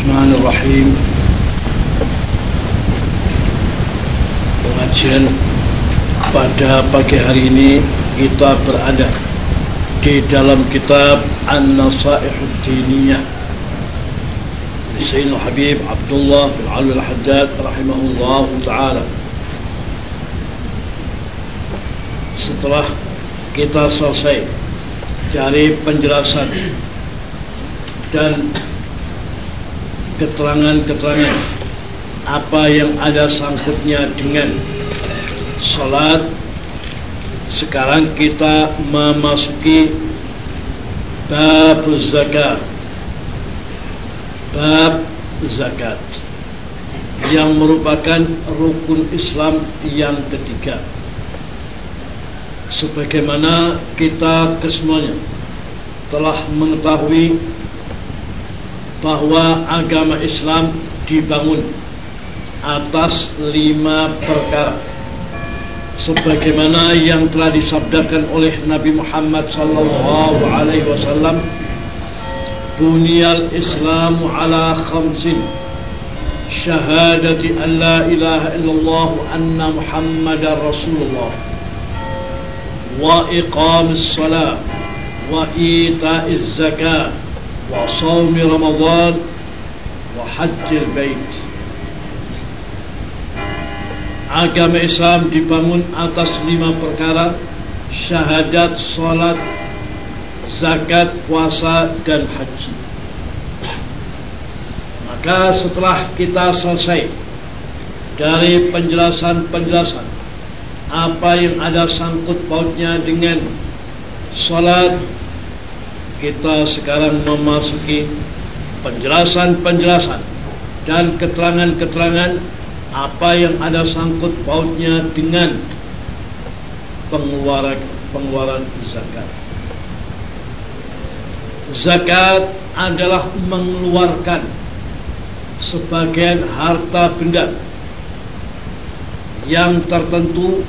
Bismillahirrahmanirrahim. Pengajian pada pagi hari ini kita berada di dalam kitab An-Nasaihud Diniyah Sayyidina Habib Abdullah bin Alwi al-Haddad rahimahullah ta'ala. Setelah kita selesai dari penjelasan dan keterangan-keterangan apa yang ada sangkutnya dengan salat. Sekarang kita memasuki bab zakat. Bab zakat yang merupakan rukun Islam yang ketiga. Sebagaimana kita kesemuanya telah mengetahui bahwa agama Islam dibangun atas lima perkara. Sebagaimana yang telah disabdakan oleh Nabi Muhammad sallallahu alaihi wasallam bunyal islamu ala khamsin syahadati an la ilaha illallah anna muhammadar rasulullah wa iqamis salat wa ita'iz zakat وصوم رمضان وحج البيت Agama Islam dibangun atas lima perkara Syahadat, salat, zakat, puasa, dan haji Maka setelah kita selesai Dari penjelasan-penjelasan Apa yang ada sangkut pautnya dengan Salat, kita sekarang memasuki penjelasan-penjelasan dan keterangan-keterangan apa yang ada sangkut pautnya dengan pengeluaran pengeluaran zakat. Zakat adalah mengeluarkan sebagian harta benda yang tertentu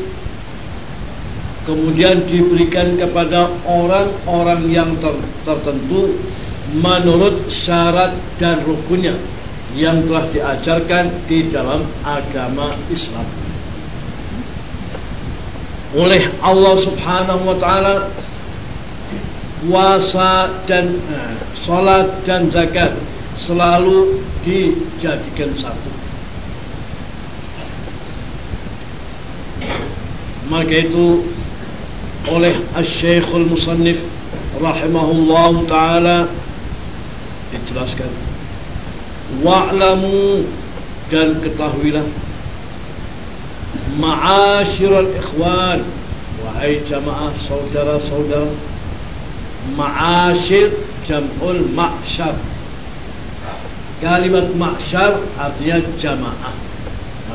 kemudian diberikan kepada orang-orang yang ter tertentu menurut syarat dan rukunnya yang telah diajarkan di dalam agama Islam. Oleh Allah Subhanahu wa taala puasa dan eh, salat dan zakat selalu dijadikan satu. Maka itu oleh Al-Syekhul Musannif rahimahullah taala. Dijelaskan. Wa'lamu dan ketahuilah. Ma'asyiral ikhwan. Wahai jamaah saudara-saudara. Ma'asyir jam'ul ma'syar. Kalimat ma'syar artinya jamaah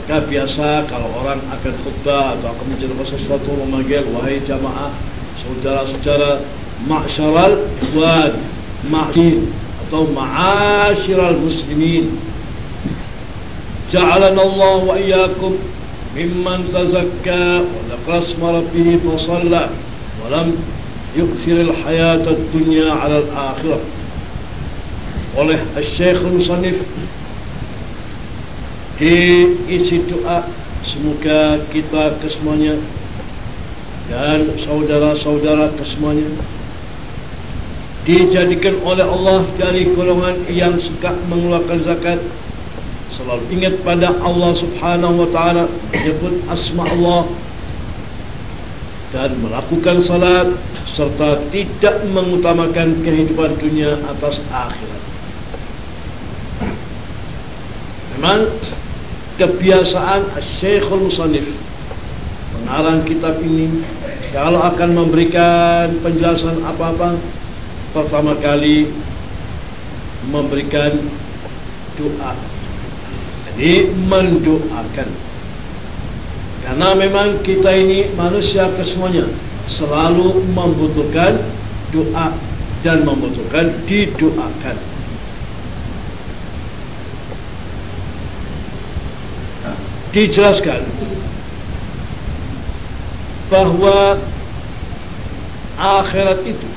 maka biasa kalau orang akan khutbah atau akan menceritakan sesuatu memanggil wahai jamaah, saudara-saudara, ma'syaral ikhwan, ma'syin atau ma'asyiral muslimin. Ja'alana Allah wa iyyakum mimman tazakka wa dhakara isma rabbih fa shalla wa lam yukthir al-hayata ad-dunya 'ala al-akhirah. Oleh Syekh Musannif diisi doa. Semoga kita kesemuanya dan saudara-saudara kesemuanya dijadikan oleh Allah dari golongan yang suka mengeluarkan zakat. Selalu ingat pada Allah subhanahu wa ta'ala. Menyebut asma Allah. Dan melakukan salat serta tidak mengutamakan kehidupan dunia atas akhirat. Memang kebiasaan Syekhul Musannif. Pengarang kitab ini kalau akan memberikan penjelasan apa-apa pertama kali memberikan doa. Jadi mendoakan. Karena memang kita ini manusia kesemuanya selalu membutuhkan doa dan membutuhkan didoakan dijelaskan bahwa akhirat itu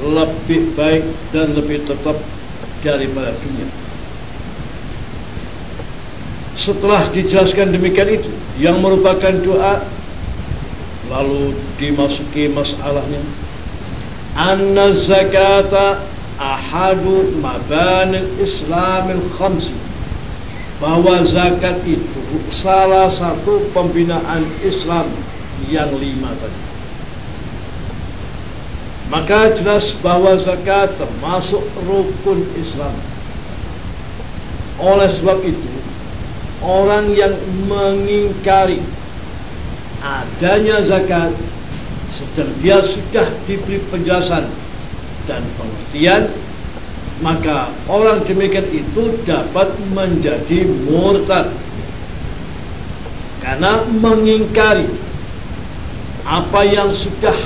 lebih baik dan lebih tetap daripada dunia. setelah dijelaskan demikian itu yang merupakan doa lalu dimasuki masalahnya anna zakata ahadu mabanil islamil khamsi bahwa zakat itu salah satu pembinaan Islam yang lima tadi. Maka jelas bahwa zakat termasuk rukun Islam. Oleh sebab itu orang yang mengingkari adanya zakat sedang dia sudah diberi penjelasan dan pengertian maka orang demikian itu dapat menjadi murtad. Karena mengingkari apa yang sudah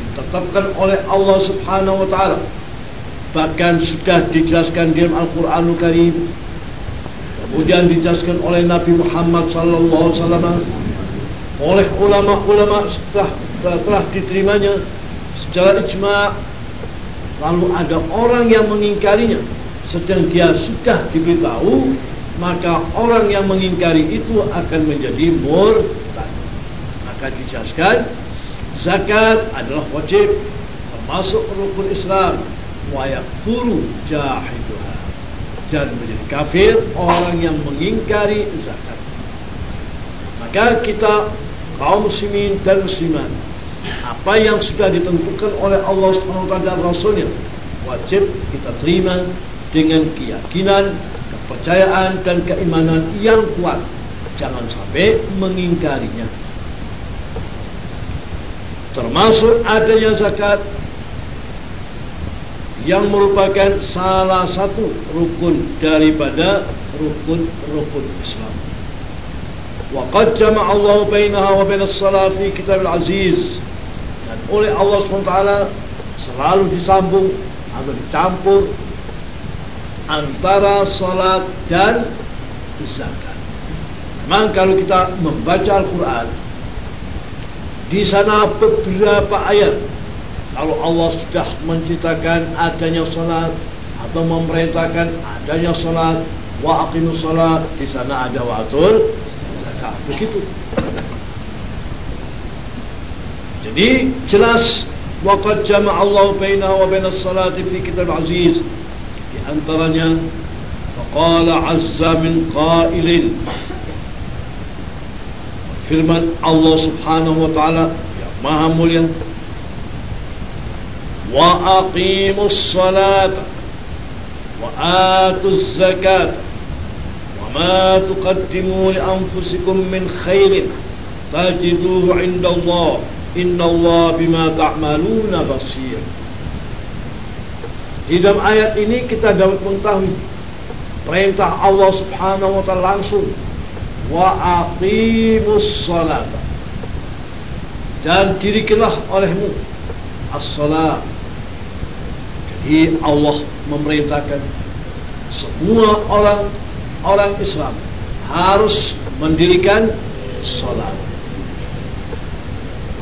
ditetapkan oleh Allah Subhanahu wa taala. Bahkan sudah dijelaskan dalam Al-Qur'anul Karim kemudian dijelaskan oleh Nabi Muhammad sallallahu alaihi oleh ulama-ulama setelah telah diterimanya secara ijma lalu ada orang yang mengingkarinya. Sedang dia sudah diberitahu maka orang yang mengingkari itu akan menjadi murtad. Maka dijelaskan zakat adalah wajib termasuk rukun Islam. Wa yakfuru jahiduha. Dan menjadi kafir orang yang mengingkari zakat. Maka kita kaum muslimin dan muslimat apa yang sudah ditentukan oleh Allah taala dan Rasulnya wajib kita terima dengan keyakinan, kepercayaan dan keimanan yang kuat. Jangan sampai mengingkarinya. Termasuk adanya zakat yang merupakan salah satu rukun daripada rukun-rukun Islam. Jama'a Allah bainaha wa bain as-salat fi kitab al-aziz. Oleh Allah SWT selalu disambung atau dicampur antara salat dan zakat. Memang kalau kita membaca Al-Quran di sana beberapa ayat kalau Allah sudah menciptakan adanya salat atau memerintahkan adanya salat wa aqimus salat di sana ada waktu zakat begitu jadi jelas waqad jama'allahu baina wa baina salati fi kitab aziz. Di antaranya faqala azza min qailin. Firman Allah Subhanahu wa taala yang maha mulia. Wa aqimus salata wa atuz zakat wa ma tuqaddimu li anfusikum min khairin tajiduhu 'inda Allah. Inna Allah bima ta'maluna basir. Di dalam ayat ini kita dapat mengetahui Perintah Allah subhanahu wa ta'ala langsung. Wa aqimus salat. Dan dirikilah olehmu As-salat. Jadi Allah memerintahkan Semua orang orang Islam harus mendirikan salat.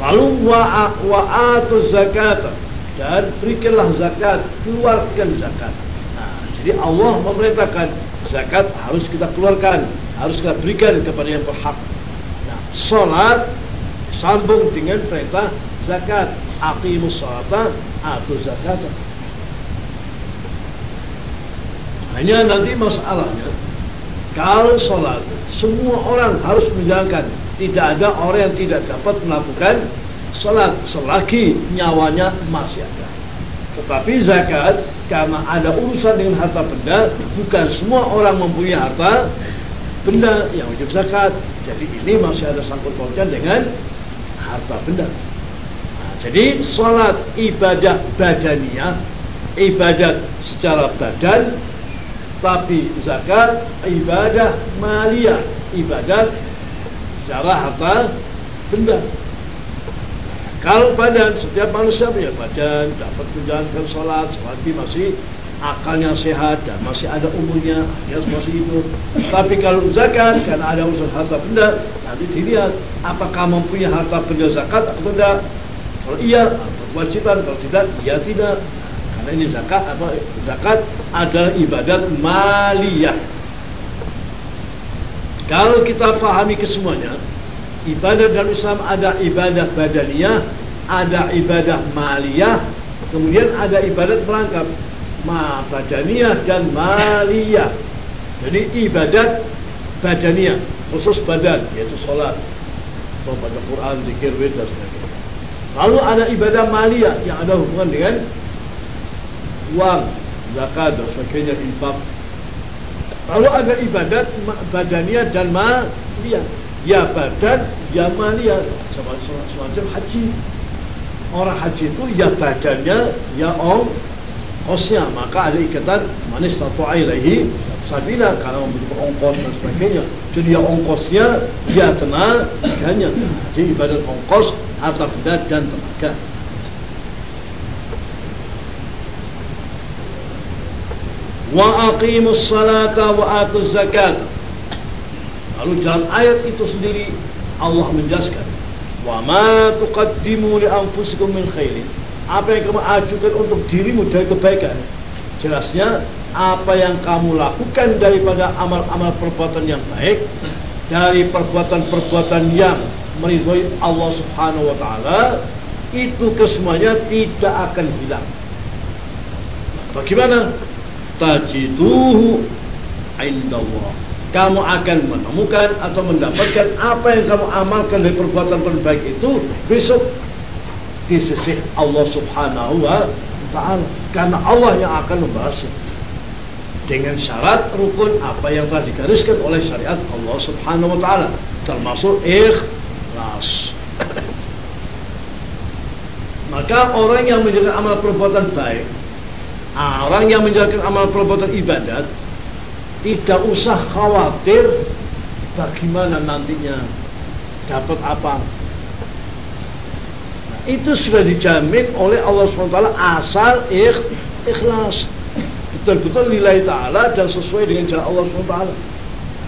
Lalu wa wa'atu zakat dan berikanlah zakat, keluarkan zakat. Nah, jadi Allah memerintahkan zakat harus kita keluarkan, harus kita berikan kepada yang berhak. Nah, salat sambung dengan perintah zakat. Aqimus salata, atu zakat. Hanya nanti masalahnya kalau sholat semua orang harus menjalankan. Tidak ada orang yang tidak dapat melakukan sholat selagi nyawanya masih ada. Tetapi zakat karena ada urusan dengan harta benda, bukan semua orang mempunyai harta benda yang wajib zakat. Jadi ini masih ada sangkut pautnya dengan harta benda. Nah, jadi sholat ibadah badaniyah, ibadat secara badan tapi zakat ibadah maliyah ibadat secara harta benda. Kalau badan setiap manusia punya badan dapat menjalankan sholat selagi masih akalnya sehat dan masih ada umurnya dia masih hidup. Tapi kalau zakat karena ada urusan harta benda nanti dilihat apakah mempunyai harta benda zakat atau tidak? Kalau iya kewajiban? Kalau tidak ya tidak. Karena ini zakat apa zakat adalah ibadat maliyah. Kalau kita fahami kesemuanya, ibadah dalam Islam ada ibadah badaniyah, ada ibadah maliyah, kemudian ada ibadat melangkap ma badaniyah dan maliyah. Jadi ibadat badaniyah khusus badan yaitu sholat, baca Quran, zikir, dan sebagainya. Lalu ada ibadah maliyah yang ada hubungan dengan uang, zakat dan sebagainya, infak Lalu ada ibadat badania dan maliyah. Ya badan, ya maliyah. Semacam haji. Orang haji itu ya badannya, ya ongkosnya. Maka ada ikatan manis atau ilaihi sabila karena membutuhkan ongkos dan sebagainya. Jadi ya ongkosnya, ya tenaganya. Jadi ibadat ongkos, harta benda dan tenaga. Wa aqimus salata wa atuz zakat lalu dalam ayat itu sendiri Allah menjelaskan wa ma tuqaddimu li anfusikum min khairin apa yang kamu ajukan untuk dirimu dari kebaikan jelasnya apa yang kamu lakukan daripada amal-amal perbuatan yang baik dari perbuatan-perbuatan yang meridhoi Allah Subhanahu wa taala itu kesemuanya tidak akan hilang. Bagaimana? Tajiduhu indallah. Kamu akan menemukan atau mendapatkan apa yang kamu amalkan dari perbuatan terbaik itu besok di sisi Allah Subhanahu wa taala. Karena Allah yang akan membahasnya. Dengan syarat rukun apa yang telah digariskan oleh syariat Allah Subhanahu wa taala termasuk ikhlas. Maka orang yang menjaga amal perbuatan baik Nah, orang yang menjalankan amal perbuatan ibadat tidak usah khawatir bagaimana nantinya dapat apa. Nah, itu sudah dijamin oleh Allah SWT asal ikh, ikhlas. Betul-betul nilai ta'ala dan sesuai dengan cara Allah SWT.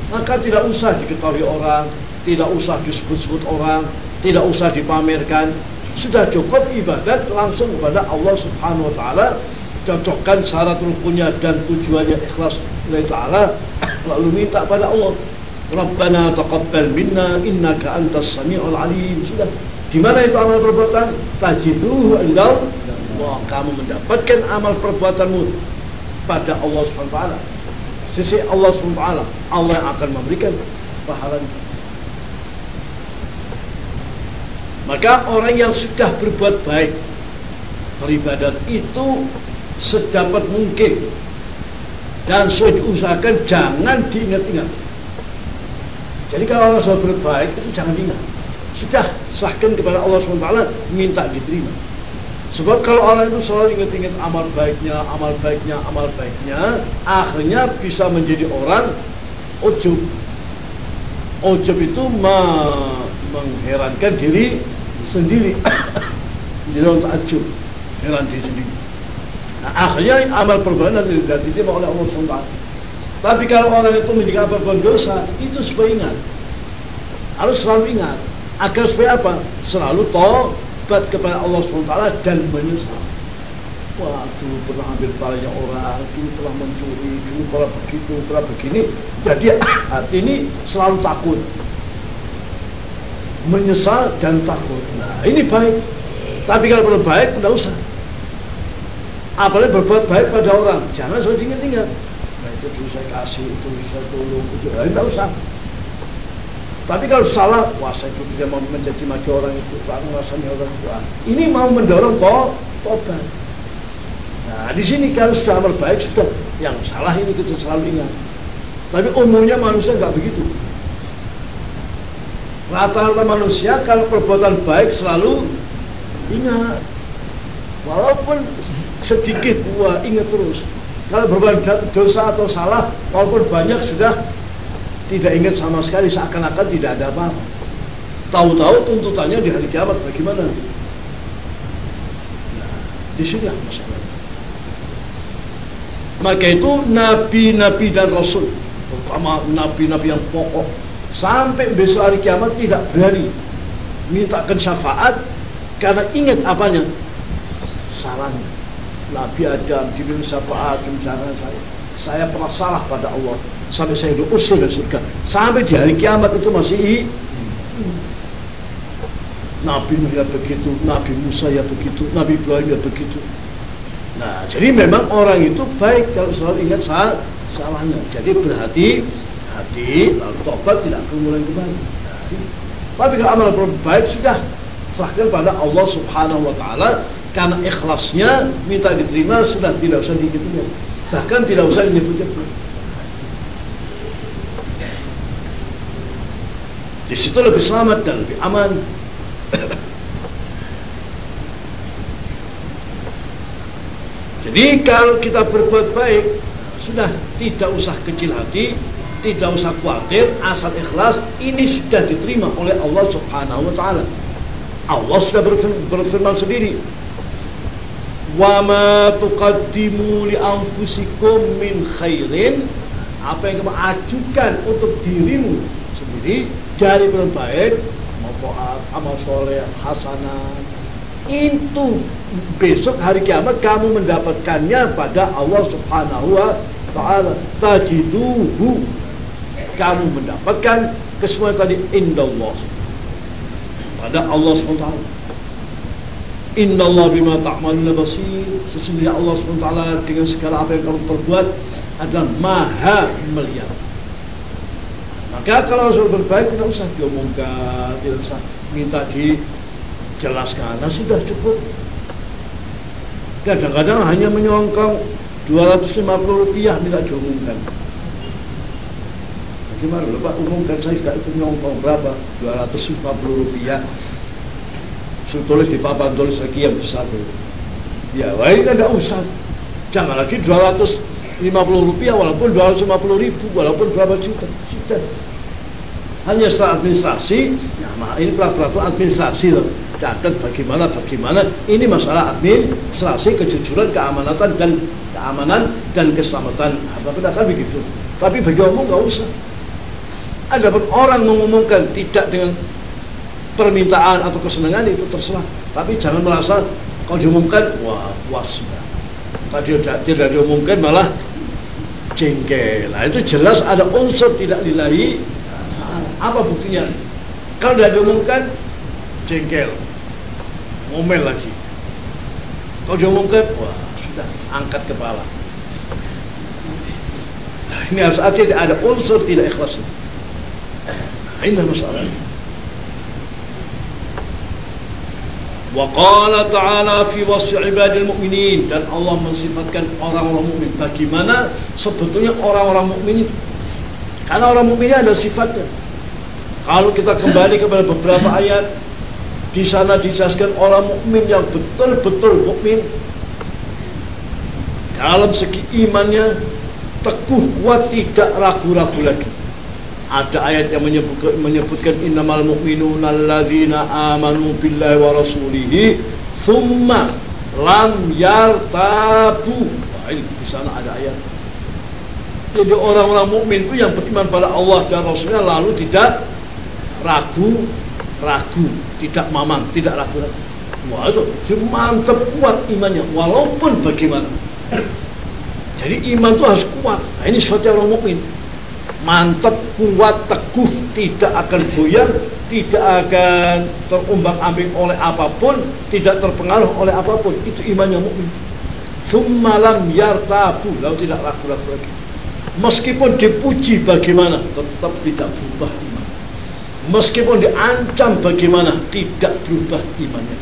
Maka tidak usah diketahui orang, tidak usah disebut-sebut orang, tidak usah dipamerkan. Sudah cukup ibadat langsung kepada Allah Subhanahu wa taala cocokkan syarat rukunnya dan tujuannya ikhlas lillahi ta'ala lalu minta pada Allah Rabbana taqabbal minna innaka antas sami'ul alim. Sudah. Di mana itu amal perbuatan? Tajiduhu indal. Wah, kamu mendapatkan amal perbuatanmu pada Allah SWT sisi Allah SWT Allah yang akan memberikan pahalanya. Maka orang yang sudah berbuat baik beribadat itu sedapat mungkin. Dan sudah diusahakan jangan diingat-ingat. Jadi kalau Allah sudah berbaik itu jangan ingat sudah serahkan kepada Allah SWT minta diterima. Sebab kalau orang itu selalu ingat-ingat amal baiknya, amal baiknya, amal baiknya akhirnya bisa menjadi orang ujub. Ujub itu mengherankan diri sendiri. Jadi orang takjub heran diri sendiri Nah, akhirnya amal perbuatan tidak diterima oleh Allah SWT. Tapi kalau orang itu menjadi perbuatan dosa, itu supaya ingat. Harus selalu ingat. Agar supaya apa? Selalu tobat kepada Allah SWT dan menyesal. Wah, dulu pernah ambil palanya orang, dulu pernah mencuri, dulu pernah begitu, pernah begini. Jadi hati ini selalu takut. Menyesal dan takut. Nah, ini baik. Tapi kalau belum baik, tidak usah apalagi berbuat baik pada orang. Jangan selalu diingat-ingat. Nah itu dulu saya kasih itu saya tolong itu. Nah, tidak usah. Tapi kalau salah wah saya itu tidak mau menjadi maki orang itu aku rasanya orang itu. Ah. ini mau mendorong toh tobat. Nah di sini kalau sudah amal baik sudah. Yang salah ini kita selalu ingat. Tapi umumnya manusia nggak begitu. Rata-rata manusia kalau perbuatan baik selalu ingat. Walaupun sedikit wah ingat terus. Kalau berbuat dosa atau salah walaupun banyak sudah tidak ingat sama sekali seakan-akan tidak ada apa-apa. Tahu-tahu tuntutannya di hari kiamat bagaimana? Nah, di sini masalah. Maka itu nabi-nabi dan rasul terutama nabi-nabi yang pokok sampai besok hari kiamat tidak berani mintakan syafaat karena ingat apanya? Salahnya Nabi Adam diberi syafaat misalnya saya saya pernah salah pada Allah sampai saya diusir dari surga sampai di hari kiamat itu masih Nabi Nuh ya begitu, Nabi Musa ya begitu, Nabi Ibrahim ya begitu. Nah, jadi memang orang itu baik kalau selalu ingat salah, salahnya. Jadi berhati hati lalu tobat tidak keulangan kembali. Tapi kalau amal baik sudah serahkan pada Allah Subhanahu wa taala karena ikhlasnya minta diterima sudah tidak usah diingat bahkan tidak usah menyebut-nyebut di situ lebih selamat dan lebih aman. Jadi kalau kita berbuat baik sudah tidak usah kecil hati, tidak usah khawatir, asal ikhlas ini sudah diterima oleh Allah Subhanahu wa taala. Allah sudah berfirman sendiri, "Wa ma tuqaddimu li anfusikum min khairin" apa yang kamu ajukan untuk dirimu sendiri dari baik mau amal soleh, hasanah, itu besok hari kiamat kamu mendapatkannya pada Allah Subhanahu wa taala. Tajiduhu. Kamu mendapatkan kesemua tadi. Indallah. Pada Allah Subhanahu wa taala Innallaha bima ta'maluna basir. Sesungguhnya Allah taala dengan segala apa yang kamu perbuat adalah maha melihat. Maka kalau sudah berbaik tidak usah diomongkan tidak usah minta di jelaskan nah sudah cukup. Kadang-kadang hanya menyongkong 250 rupiah tidak diumumkan bagaimana? Pak umumkan saya tidak itu nyongkong berapa? 250 rupiah sudah tulis di papan tulis lagi yang besar ya wah ini kan tidak usah jangan lagi 250 rupiah walaupun 250 ribu walaupun berapa juta juta. Hanya secara administrasi nah ini peraturan administrasi loh. Catat bagaimana bagaimana. Ini masalah administrasi kejujuran keamanan dan keamanan dan keselamatan. Apa kan begitu? Tapi bagi umum nggak usah. Ada pun orang mengumumkan tidak dengan permintaan atau kesenangan itu terserah. Tapi jangan merasa kalau diumumkan wah puas. Tadi tidak, tidak diumumkan malah jengkel. Nah itu jelas ada unsur tidak lillahi apa buktinya? Kalau tidak diumumkan jengkel. Ngomel lagi. Kalau diomongkan wah sudah angkat kepala. Nah, ini harus ada unsur tidak ikhlas. Nah, ini masalahnya Wa ta'ala fi wasfi ibadil mu'minin dan Allah mensifatkan orang-orang mukmin. Bagaimana sebetulnya orang-orang mukmin itu? Karena orang mukmin ada sifatnya. Kalau kita kembali kepada beberapa ayat di sana dijelaskan orang mukmin yang betul-betul mukmin dalam segi imannya teguh kuat tidak ragu-ragu lagi ada ayat yang menyebutkan, menyebutkan innamal mu'minuna alladzina amanu billahi wa rasulihi thumma lam yartabu nah, ini di sana ada ayat jadi orang-orang mukmin itu yang beriman pada Allah dan Rasulnya lalu tidak ragu ragu, tidak mamang, tidak ragu-ragu. Wah itu, dia mantap kuat imannya, walaupun bagaimana. Jadi iman itu harus kuat. Nah, ini seperti orang mukmin. Mantap, kuat, teguh, tidak akan goyang, tidak akan terumbang ambing oleh apa pun, tidak terpengaruh oleh apa pun. Itu imannya mukmin. Summalam yartabu, lalu tidak ragu-ragu lagi. Meskipun dipuji bagaimana, tetap tidak berubah iman meskipun diancam bagaimana tidak berubah imannya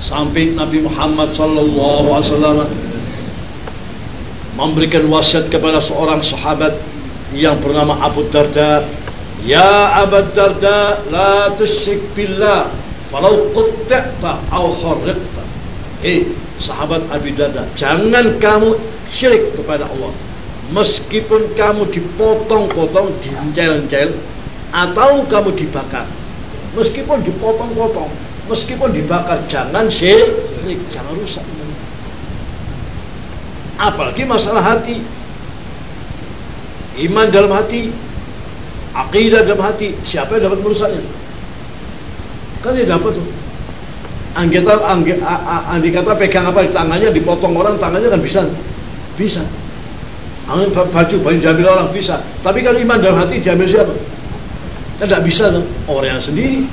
sampai Nabi Muhammad sallallahu alaihi wasallam memberikan wasiat kepada seorang sahabat yang bernama Abu Darda Ya Abu Darda la tusyrik billah falau qutta'ta aw harriqta eh sahabat Abu Darda jangan kamu syirik kepada Allah. Meskipun kamu dipotong-potong dincel-ncel atau kamu dibakar. Meskipun dipotong-potong meskipun dibakar jangan syirik jangan rusak apalagi masalah hati. Iman dalam hati akidah dalam hati siapa yang dapat merusaknya? Kan dia dapat tuh. Andai kata pegang apa? Di tangannya dipotong orang tangannya kan bisa. Bisa. Baju baju diambil orang bisa. Tapi kalau iman dalam hati diambil siapa? Tidak bisa tuh. Orang yang sendiri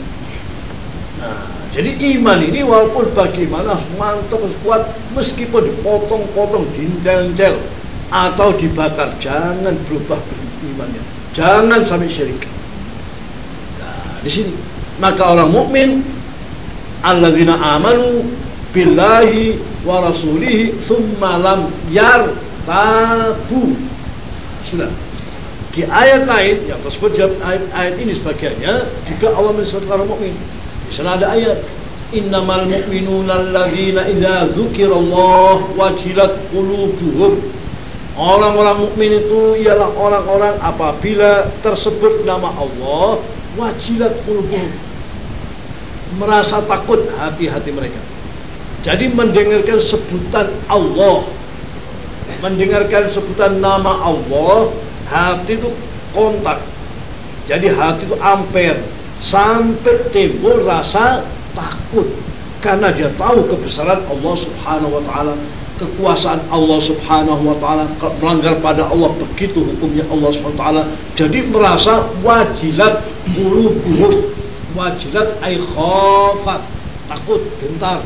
jadi iman ini walaupun bagaimana mantap kuat meskipun dipotong-potong dintel-del atau dibakar jangan berubah imannya jangan sampai syirik. Nah, di sini. Maka orang mukmin alladzina amanu billahi wa rasulihi thumma lam yar tabu sudah. Di ayat lain yang tersebut ayat, ayat ini sebagiannya juga Allah menyebut orang mukmin di sana ada ayat innamal mu'minuna alladzina idza dzukirallah wajilat qulubuhum. Orang-orang mukmin itu ialah orang-orang apabila tersebut nama Allah wajilat qulubuhum. Merasa takut hati-hati mereka. Jadi mendengarkan sebutan Allah mendengarkan sebutan nama Allah hati itu kontak. Jadi hati itu amper sampai timbul rasa takut. Karena dia tahu kebesaran Allah subhanahu wa ta'ala kekuasaan Allah subhanahu wa ta'ala melanggar pada Allah begitu hukumnya Allah subhanahu wa ta'ala. Jadi merasa wajilat bulu wajilat ay khafat. Takut gentar.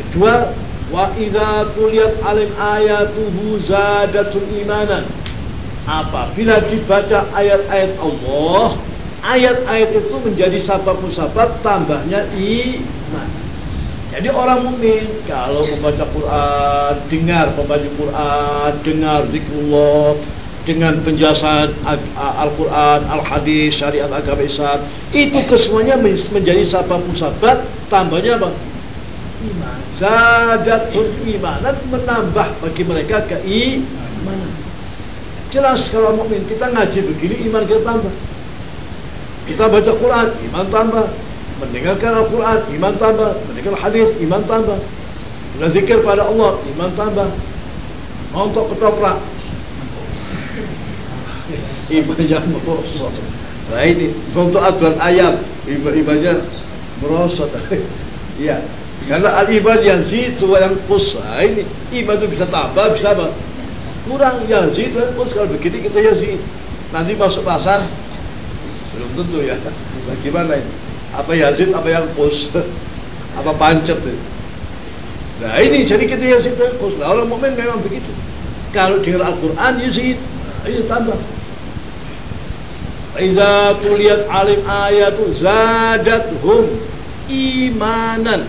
Kedua wa idza tuliyat alim ayatuhu zadatul imanan apabila dibaca ayat-ayat Allah ayat-ayat itu menjadi sabab musabab tambahnya iman. Jadi orang mukmin kalau membaca Quran dengar membaca Quran dengar zikrullah dengan penjelasan Al-Quran, Al-Hadis, syariat agama Islam itu kesemuanya menjadi sabab musabab tambahnya apa? iman. Zadatul imanan menambah bagi mereka keimanan jelas kalau mukmin kita ngaji begini iman kita tambah. Kita baca Quran iman tambah. Mendengarkan Al-Quran iman tambah. Mendengar hadis iman tambah. Berzikir pada Allah iman tambah. Untuk ketoprak? Imannya merosot. Nah ini untuk aturan ayat imannya merosot. Iya karena al-iman yang zitu yang kus ini iman itu bisa tambah, bisa apa? Kurang zitu yang kus kalau begini kita yazid. Nanti masuk pasar belum tentu ya. Bagaimana ini? Apa yazid, apa yang kus? apa pancet itu? Nah ini jadi kita yazid kus. Nah orang mukmin memang begitu. Kalau dengar Al-Quran yazid, ini tambah. Iza tuliyat alim ayatu zadathum imanan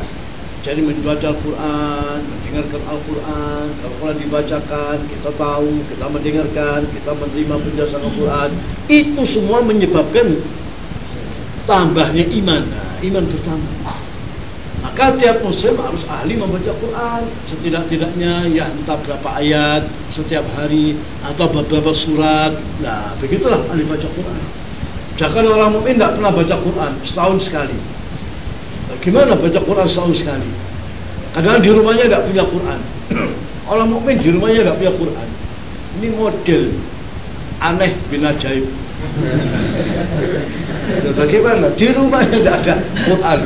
jadi membaca Al-Quran, mendengarkan Al-Quran. Al-Quran dibacakan, kita tahu, kita mendengarkan, kita menerima penjelasan Al-Quran. Itu semua menyebabkan tambahnya iman. Nah, iman bertambah. Maka tiap muslim harus ahli membaca Quran Setidak-tidaknya ya entah berapa ayat setiap hari Atau beberapa surat Nah begitulah ahli baca Quran Jangan orang mukmin tidak pernah baca Quran setahun sekali Gimana baca Quran setahun sekali? Kadang di rumahnya tidak punya Quran. Orang mukmin di rumahnya tidak punya Quran. Ini model aneh bin ajaib. Bagaimana? Di rumahnya tidak ada Quran.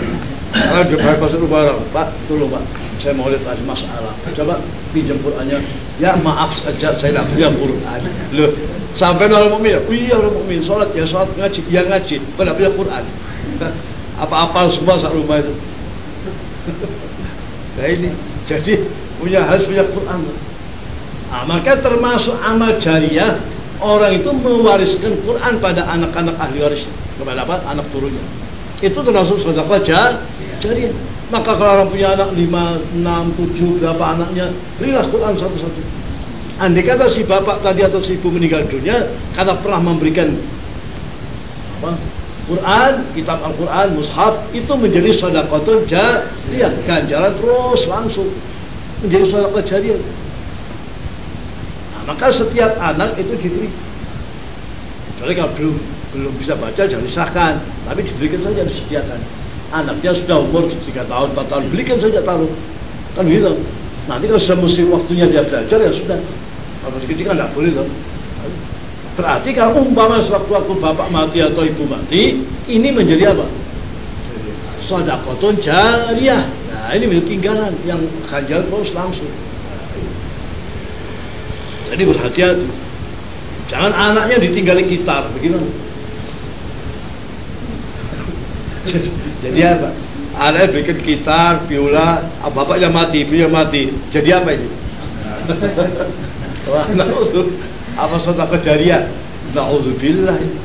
Kalau di masuk rumah orang, Pak, tolong Pak, saya mau lihat ada masalah. Coba pinjam Qurannya. Ya maaf saja, saya tidak punya Quran. Loh, sampai orang mukmin, oh iya orang mukmin, sholat ya sholat ngaji, ya ngaji, pada punya Quran apa-apa semua sak rumah itu nah ini jadi punya harus punya Quran. Nah, maka termasuk amal jariah orang itu mewariskan Quran pada anak-anak ahli waris. Kepada apa? Anak turunnya itu termasuk sedekah jariah. Maka kalau orang punya anak 5, 6, 7, berapa anaknya berilah Quran satu-satu. Andai kata si bapak tadi atau si ibu meninggal dunia karena pernah memberikan apa, Quran, kitab Al-Quran, mushaf itu menjadi sedekahun jariyah, ganjaran terus langsung menjadi sedekah jariyah. Nah, maka setiap anak itu diberi. Kecuali kalau belum belum bisa baca jangan disahkan, tapi diberikan saja disediakan. Anaknya sudah umur 3 tahun, 4 tahun, belikan saja taruh. Kan gitu. Nanti kalau sudah mesti waktunya dia belajar ya sudah. Kalau masih kecil kan tidak boleh loh. Berarti kalau umpama sewaktu-waktu bapak mati atau ibu mati, ini menjadi apa? Sodakotun jariah. Nah ini menjadi tinggalan yang ganjar terus langsung. Jadi berhati-hati. Jangan anaknya ditinggali gitar, bagaimana? Jadi apa? Anaknya bikin gitar, biola, ah, bapaknya mati, beliau mati. Jadi apa ini? Wah, apa sedekah kejadian? Nauzubillah ini.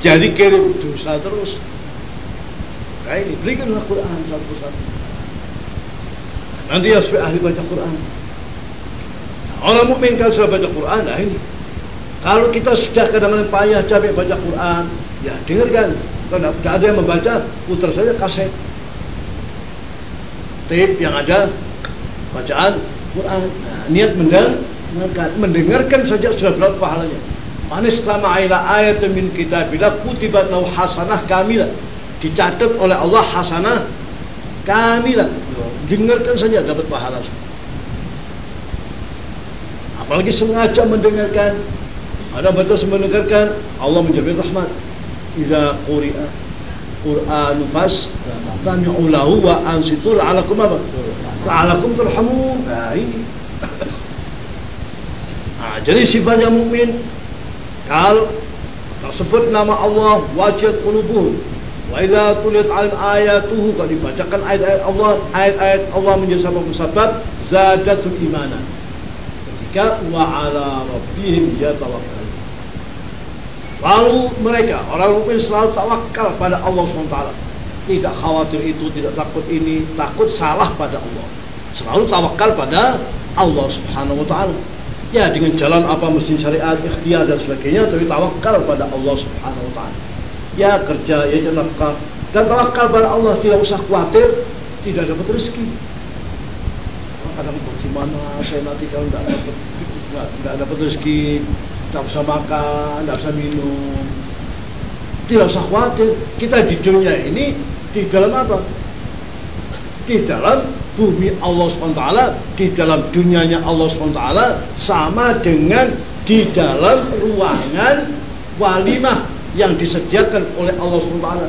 Jadi kirim dosa terus. Nah ini berikanlah Quran satu-satu. Nanti ya supaya ahli baca Quran. Orang mukmin kalau sudah baca Quran, nah ini. Kalau kita sudah kadang-kadang payah capek baca Quran, ya dengarkan. Kalau tidak ada yang membaca, putar saja kaset. Tape yang ada bacaan Quran. Nah, niat mendengarkan, mendengarkan saja sudah berapa pahalanya. Man istama'a ila ayatin min kitabillah kutibat lahu hasanah kamilah. Dicatat oleh Allah hasanah kamilah. Dengarkan saja dapat pahala. Apalagi sengaja mendengarkan ada batas mendengarkan Allah menjamin rahmat. Idza quri'a Quran fas tami'u lahu wa ansitu la'alakum apa? La'alakum turhamun. Nah, ini. Jadi sifatnya mukmin kalau tersebut nama Allah wajib qulubuhum wa idza tuliyat alim ayatuhu kalau dibacakan ayat-ayat Allah ayat-ayat Allah menjadi sebab musabab zadatul imanan ketika wa ala rabbihim yatawakkalun Lalu mereka orang mukmin selalu tawakal pada Allah SWT. Tidak khawatir itu, tidak takut ini, takut salah pada Allah. Selalu tawakal pada Allah Subhanahu wa taala. Ya dengan jalan apa mesti syariat, ikhtiar dan sebagainya, tapi tawakal pada Allah Subhanahu wa taala. Ya kerja, ya cari nafkah dan tawakal pada Allah, tidak usah khawatir tidak dapat rezeki. Kadang bagaimana saya nanti kalau tidak dapat tidak dapat rezeki tidak usah makan, tidak usah minum, tidak usah khawatir. Kita di dunia ini di dalam apa? Di dalam bumi Allah SWT, di dalam dunianya Allah SWT sama dengan di dalam ruangan walimah yang disediakan oleh Allah SWT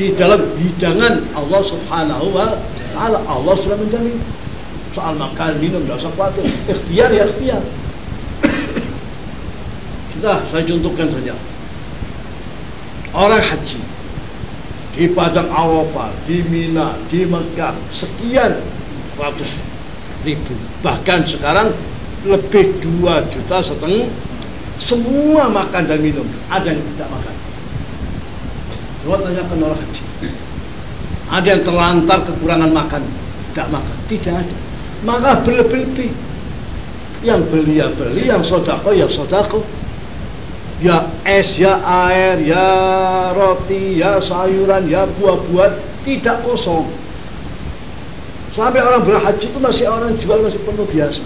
di dalam hidangan Allah Subhanahu wa taala. Allah sudah menjamin. Soal makan minum tidak usah khawatir. Ikhtiar ya ikhtiar. Sudah, saya contohkan saja. Orang haji di Padang Arafah, di Mina, di Mekah, sekian ratus ribu. Bahkan sekarang lebih dua juta setengah semua makan dan minum. Ada yang tidak makan. Coba tanyakan orang haji. Ada yang terlantar kekurangan makan, tidak makan. Tidak ada. Maka berlebih-lebih. Yang beli ya beli, yang sodako ya sodako ya es, ya air, ya roti, ya sayuran, ya buah-buahan tidak kosong. Sampai orang berhaji itu masih orang jual masih penuh biasa.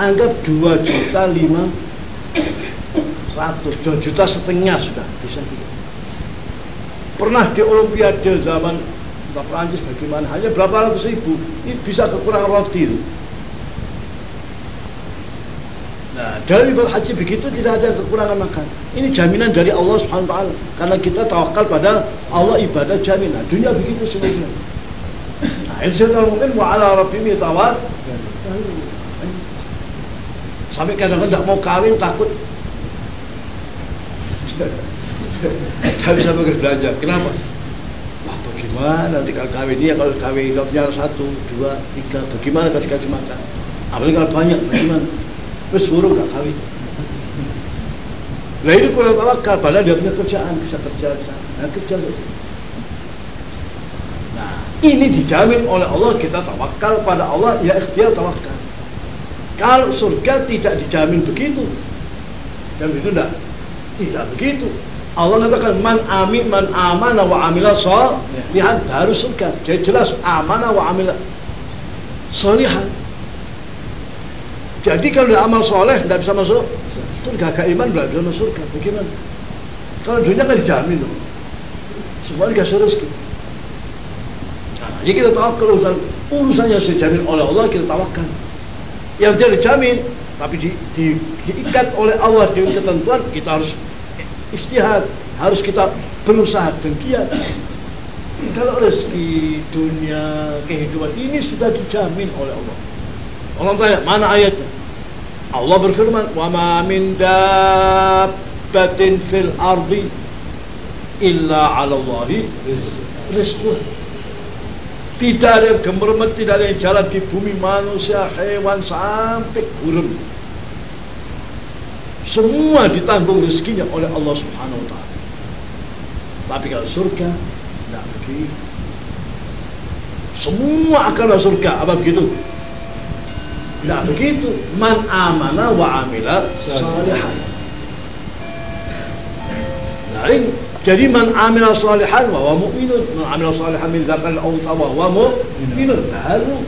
Anggap 2 juta 5 ratus, 2 juta setengah sudah bisa gitu. Pernah di Olimpiade zaman Prancis bagaimana hanya berapa ratus ribu ini bisa kekurangan roti itu Nah, dari berhaji begitu tidak ada kekurangan makan. Ini jaminan dari Allah Subhanahu wa taala. Karena kita tawakal pada Allah ibadah jaminan. Dunia begitu sebenarnya. Nah, insyaallah mungkin wa ala rabbihim tawar. Sampai kadang-kadang mau kawin takut. Tidak bisa belanja. Kenapa? Wah bagaimana nanti kalau kawin ini ya kalau kawin hidupnya satu, dua, tiga, bagaimana kasih kasih makan? Apalagi kalau banyak, bagaimana? Terus suruh gak kawin. Nah ini kalau tawakal, padahal dia punya kerjaan, bisa kerja Nah, kerja saja. Ini dijamin oleh Allah kita tawakal pada Allah, ya ikhtiar tawakal. Kalau surga tidak dijamin begitu, dan itu enggak, tidak begitu. Allah mengatakan man amin man amana wa amila lihat baru surga. Jadi jelas amana wa amila solihan jadi kalau dia amal soleh tidak bisa masuk surga, gak iman tidak bisa masuk surga. Bagaimana? Kalau dunia kan dijamin. Semua dikasih rezeki. Jadi kita tawakal urusan urusannya dijamin oleh Allah kita tawakal. Yang tidak dijamin tapi di, di, diikat oleh Allah dengan ketentuan kita harus istihad, harus kita berusaha dengkian. Kalau rezeki dunia kehidupan ini sudah dijamin oleh Allah. Allah tanya mana ayatnya? Allah berfirman, "Wa ma min dabbatin fil ardi illa 'ala Allahi rizquha." Tidak ada yang gemermet, tidak ada yang jalan di bumi manusia, hewan sampai gurun. Semua ditanggung rezekinya oleh Allah Subhanahu wa taala. Tapi kalau surga tidak begitu. Semua akan masuk surga, apa begitu? Tidak begitu. Man amana wa amila salihan. Nah jadi man amila salihan wa huwa mu'minun, man amila salihan min dzakar aw unsa wa huwa mu'minun. Baru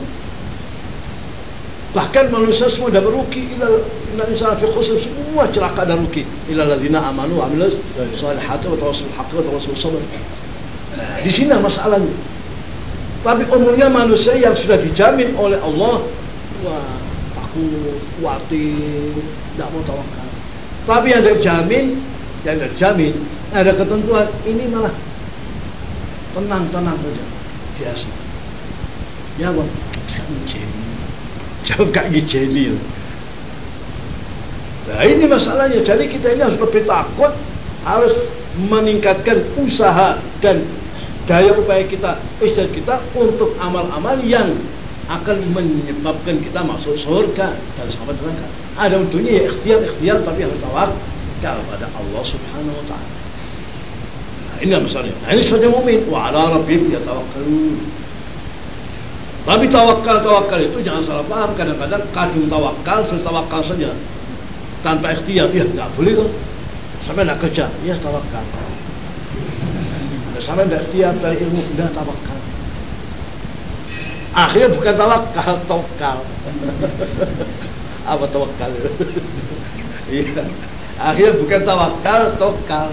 bahkan manusia semua dapat rugi ila ila insan fi khusr semua celaka dan rugi ila ladzina amanu wa amilus salihati wa tawassul haqqi wa tawassul sabr. Di sini masalahnya. Tapi umumnya manusia yang sudah dijamin oleh Allah wah takut, khawatir, tidak mau tawakal. Tapi yang terjamin, yang terjamin ada ketentuan ini malah tenang-tenang saja, biasa. Bang, sekarang Jenny, jauh kaki Jenny. Nah ini masalahnya. Jadi kita ini harus lebih takut, harus meningkatkan usaha dan daya upaya kita, istilah kita untuk amal-amal yang akan menyebabkan kita masuk surga dan sahabat neraka. Ada ya ikhtiar ikhtiar tapi harus tawakal pada Allah Subhanahu wa taala. Misalnya. Nah, ini sebagai mukmin wa ala rabbihim yatawakkalun. Tapi tawakal tawakal itu jangan salah paham. Kadang-kadang kadung tawakal, tawakal saja tanpa ikhtiar. Ya nggak boleh tuh. Sampai nak kerja, ya tawakal. Sampai tidak ikhtiar dari ilmu, udah tawakal akhirnya bukan tawakal tokal apa tawakal iya akhirnya bukan tawakal tokal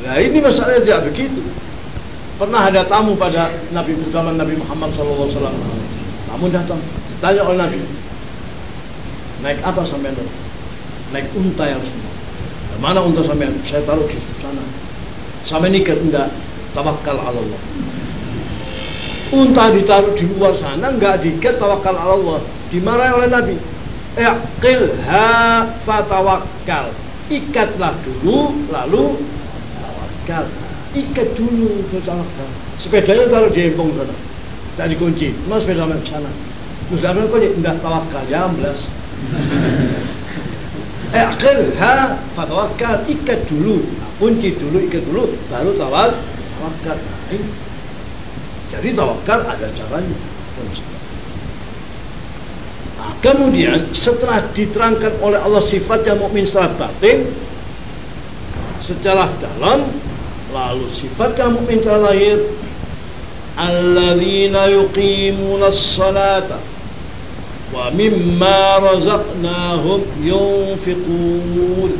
nah ini masalahnya tidak begitu. Pernah ada tamu pada Nabi zaman Nabi Muhammad SAW tamu datang ditanya oleh Nabi naik apa sampai itu naik unta yang semua mana unta sampai saya taruh di sana. Sampai nikah enggak tawakal Allah. Unta ditaruh di luar sana nggak diikat tawakal Allah. Dimarahi oleh Nabi ha fatawakkal. Ikatlah dulu lalu tawakal ikat dulu bertawakal sepedanya taruh di empong sana tak dikunci. Mas sepeda mana sana terus kok tidak tawakal? Ya amblas. Ha fatawakkal ikat dulu. Kunci dulu ikat dulu baru tawakal. Ini. Jadi tawakal ada caranya. Nah, kemudian setelah diterangkan oleh Allah sifat yang mukmin secara batin, secara dalam, lalu sifat mukmin secara lahir, alladzina yuqimuna salata wa mimma razaqnahum yunfiqun.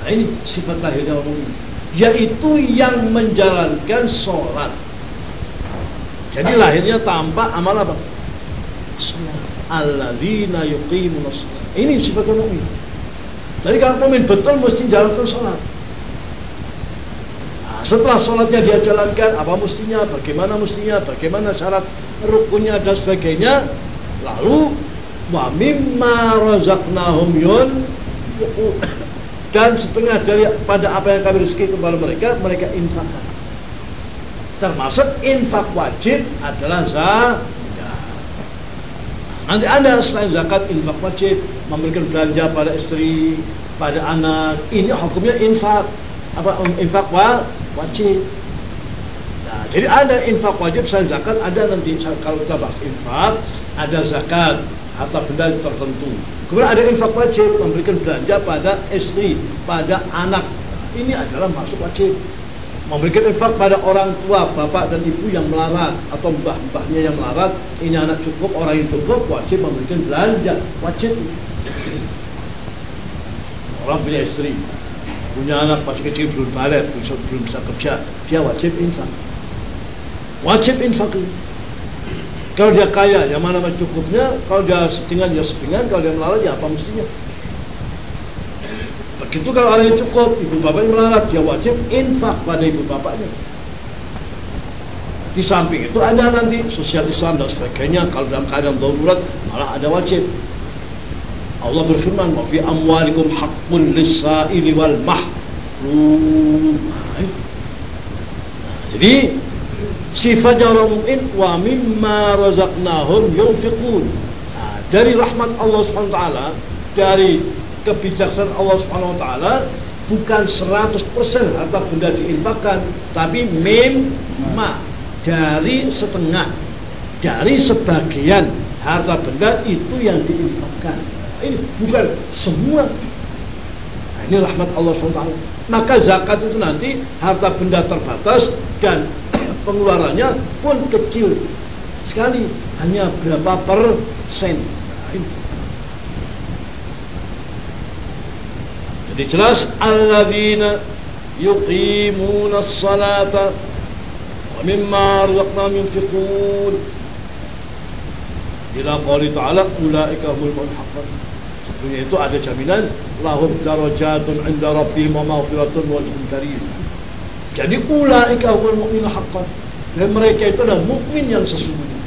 Nah, ini sifat lahir yang mukmin, yaitu yang menjalankan sholat jadi lahirnya tanpa amal apa? Salat. Alladzina yuqimuna shalah. Ini sifat mukmin. Jadi kalau mukmin betul mesti jalankan salat. Setelah salatnya dia jalankan, apa mestinya, bagaimana mestinya, bagaimana syarat rukunnya dan sebagainya, lalu wa mimma razaqnahum dan setengah dari pada apa yang kami rezeki kepada mereka mereka infakkan termasuk infak wajib adalah zakat. Nanti ada selain zakat infak wajib memberikan belanja pada istri, pada anak. Ini hukumnya infak apa infak wajib. Nah, jadi ada infak wajib selain zakat ada nanti kalau kita bahas infak ada zakat harta benda tertentu. Kemudian ada infak wajib memberikan belanja pada istri, pada anak. Ini adalah masuk wajib memberikan infak pada orang tua, bapak dan ibu yang melarat atau mbah-mbahnya yang melarat, ini anak cukup, orang yang cukup wajib memberikan belanja, wajib. Orang punya istri, punya anak masih kecil belum balik, belum, belum bisa kerja, dia wajib infak. Wajib infak. Kalau dia kaya, yang mana cukupnya, kalau dia setengah, ya setengah, kalau dia melarat, ya apa mestinya. Begitu kalau orang yang cukup, ibu bapaknya melarat, dia wajib infak pada ibu bapaknya. Di samping itu ada nanti sosial Islam dan sebagainya. Kalau dalam keadaan darurat malah ada wajib. Allah berfirman, "Wa fi amwalikum haqqun lis-sa'ili wal mahrum." Nah, jadi sifatnya orang mukmin wa mimma razaqnahum yunfiqun. Nah, dari rahmat Allah Subhanahu wa taala, dari kebijaksanaan Allah Subhanahu wa taala bukan 100% harta benda diinfakkan, tapi memang dari setengah dari sebagian harta benda itu yang diinfakkan ini bukan semua. Nah, ini rahmat Allah SWT maka zakat itu nanti harta benda terbatas dan pengeluarannya pun kecil sekali. Hanya berapa persen. Nah, ini. jadi jelas alladzina yuqimuna salata wa mimma razaqnahum yunfiqun. Ila qawli ta'ala ulaika humul munhaqun Sebenarnya itu ada jaminan lahum darajatun inda rabbihim wa maghfiratun wa karim. Jadi ulaika humul mu'minun haqqan. Dan mereka itu adalah mukmin yang sesungguhnya.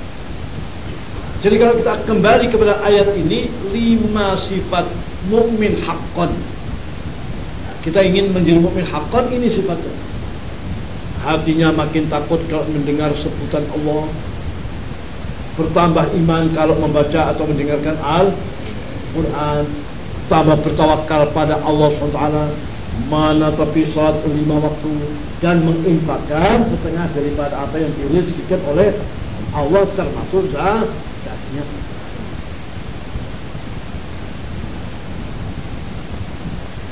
Jadi kalau kita kembali kepada ayat ini lima sifat mukmin haqqan. Kita ingin menjadi mukmin haqqan ini sifatnya hatinya makin takut kalau mendengar sebutan Allah bertambah iman kalau membaca atau mendengarkan Al-Quran tambah bertawakal pada Allah SWT mana tapi salat lima waktu dan menginfakkan setengah daripada apa yang dirizkikan oleh Allah termasuk zakatnya.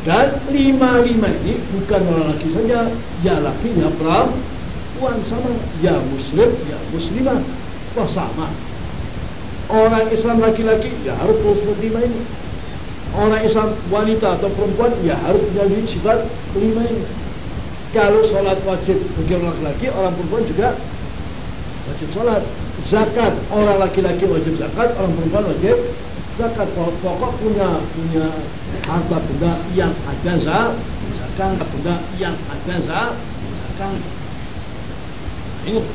Dan lima-lima ini bukan orang laki saja, ya laki, ya perempuan sama, ya muslim, ya muslimah, wah sama. Orang Islam laki-laki ya harus terus lima ini. Orang Islam wanita atau perempuan ya harus menjadi sifat lima ini. Kalau sholat wajib bagi orang laki-laki, orang perempuan juga wajib sholat. Zakat orang laki-laki wajib zakat, orang perempuan wajib zakat pokok punya punya harta benda yang ada zakat benda yang ada zakat ingat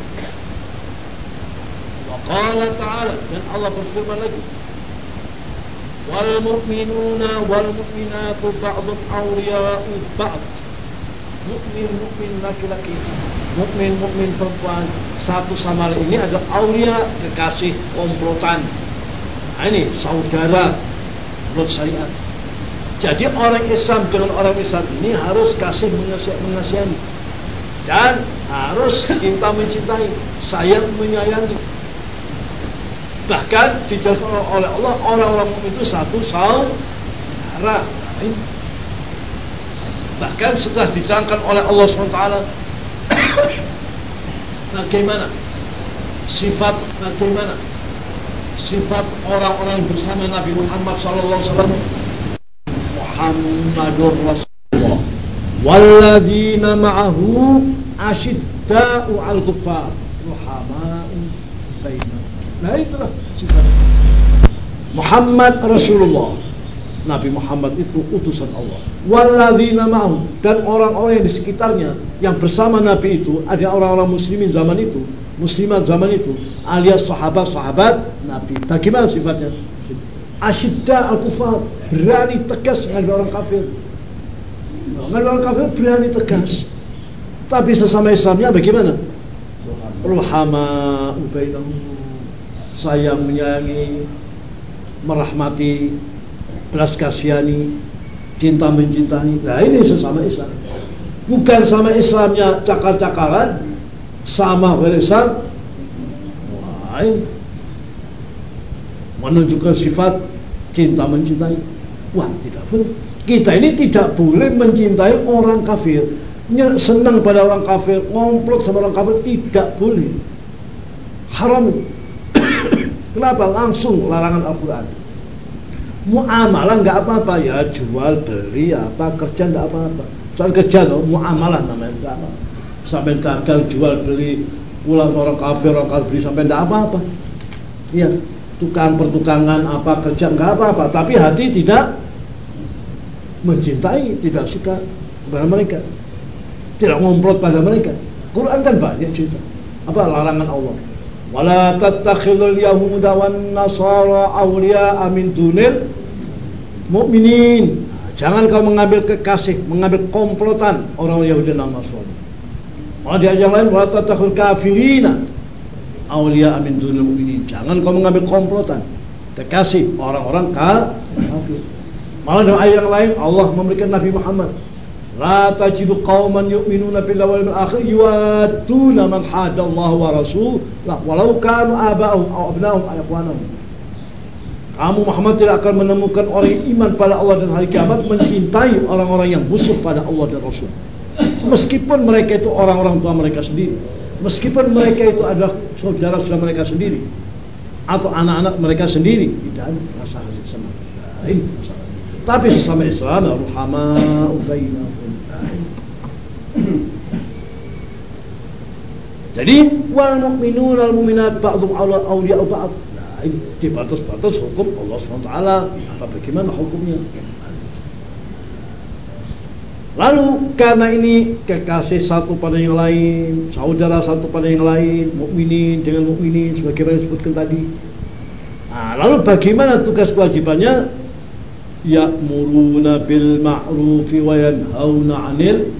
Waqala ta'ala dan Allah berfirman lagi wal mu'minuna wal mu'minatu ba'dhum awliya'u ba'd mukmin mukmin laki-laki mukmin mukmin perempuan satu sama lain ini ada aulia kekasih komplotan Nah, ini saudara menurut syariat. Jadi orang Islam dengan orang Islam ini harus kasih mengasihani dan harus cinta mencintai, sayang menyayangi. Bahkan dijaga oleh Allah orang-orang itu satu saudara. Bahkan setelah dicangkan oleh Allah SWT Bagaimana? Sifat bagaimana? Sifat orang-orang bersama Nabi Muhammad SAW Muhammadur Rasulullah. Walladzina ma'ahu asyidda'u al kuffar ruhama'u bainahum nah itulah sifat Muhammad Rasulullah Nabi Muhammad itu utusan Allah walladzina ma'ahu dan orang-orang yang di sekitarnya yang bersama Nabi itu ada orang-orang muslimin zaman itu muslimat zaman itu alias sahabat-sahabat Nabi. Bagaimana sifatnya? Asyidda al-kufar, berani tegas dengan orang kafir. Dengan orang kafir berani tegas. Tapi sesama Islamnya bagaimana? Ruhama ubainahu. Sayang menyayangi, merahmati, belas kasihani, cinta mencintai. Nah ini sesama Islam. Bukan sama Islamnya cakar-cakaran, sama barisan lain menunjukkan sifat cinta mencintai. Wah tidak boleh. Kita ini tidak boleh mencintai orang kafir. Senang pada orang kafir ngomplot sama orang kafir tidak boleh. Haram kenapa langsung larangan Al-Quran? Muamalah nggak apa-apa. Ya jual beli apa kerja nggak apa-apa. Soal kerja loh muamalah namanya nggak apa-apa. Sampai dagang jual beli pulang orang kafir orang kafir sampai tidak apa-apa. Iya tukang pertukangan apa kerja nggak apa-apa. Tapi hati tidak mencintai tidak suka kepada mereka. Tidak ngomprot pada mereka. Quran kan banyak cerita. Apa larangan Allah wala tattakhidul yahuda wan nasara awliya min dunil mu'minin jangan kau mengambil kekasih mengambil komplotan orang Yahudi dan Nasrani. Malah di ayat lain wala tattakhidul kafirina awliya min dunil mu'minin. Jangan kau mengambil komplotan kekasih orang-orang kafir. Malah dalam ayat yang lain Allah memberikan Nabi Muhammad Tajidu qauman yu'minuna billahi wal yawmil akhir yuwadduna man Allah wa rasul walau kanu aba'ahum aw abnahum ayaqwanahum. Kamu Muhammad tidak akan menemukan orang yang iman pada Allah dan hari kiamat mencintai orang-orang yang musuh pada Allah dan Rasul. Meskipun mereka itu orang-orang tua mereka sendiri, meskipun mereka itu adalah saudara-saudara mereka sendiri atau anak-anak mereka sendiri, tidak ada rasa sama lain. Tapi sesama Islam, ruhama. Jadi wal mukminun wal mu'minat ba'dhum awla awliya ba'd. Nah, ini di batas-batas hukum Allah SWT apa bagaimana hukumnya? Lalu karena ini kekasih satu pada yang lain, saudara satu pada yang lain, mukminin dengan mukminin sebagaimana disebutkan tadi. Nah, lalu bagaimana tugas kewajibannya? Ya'muruna bil ma'rufi wa yanhauna 'anil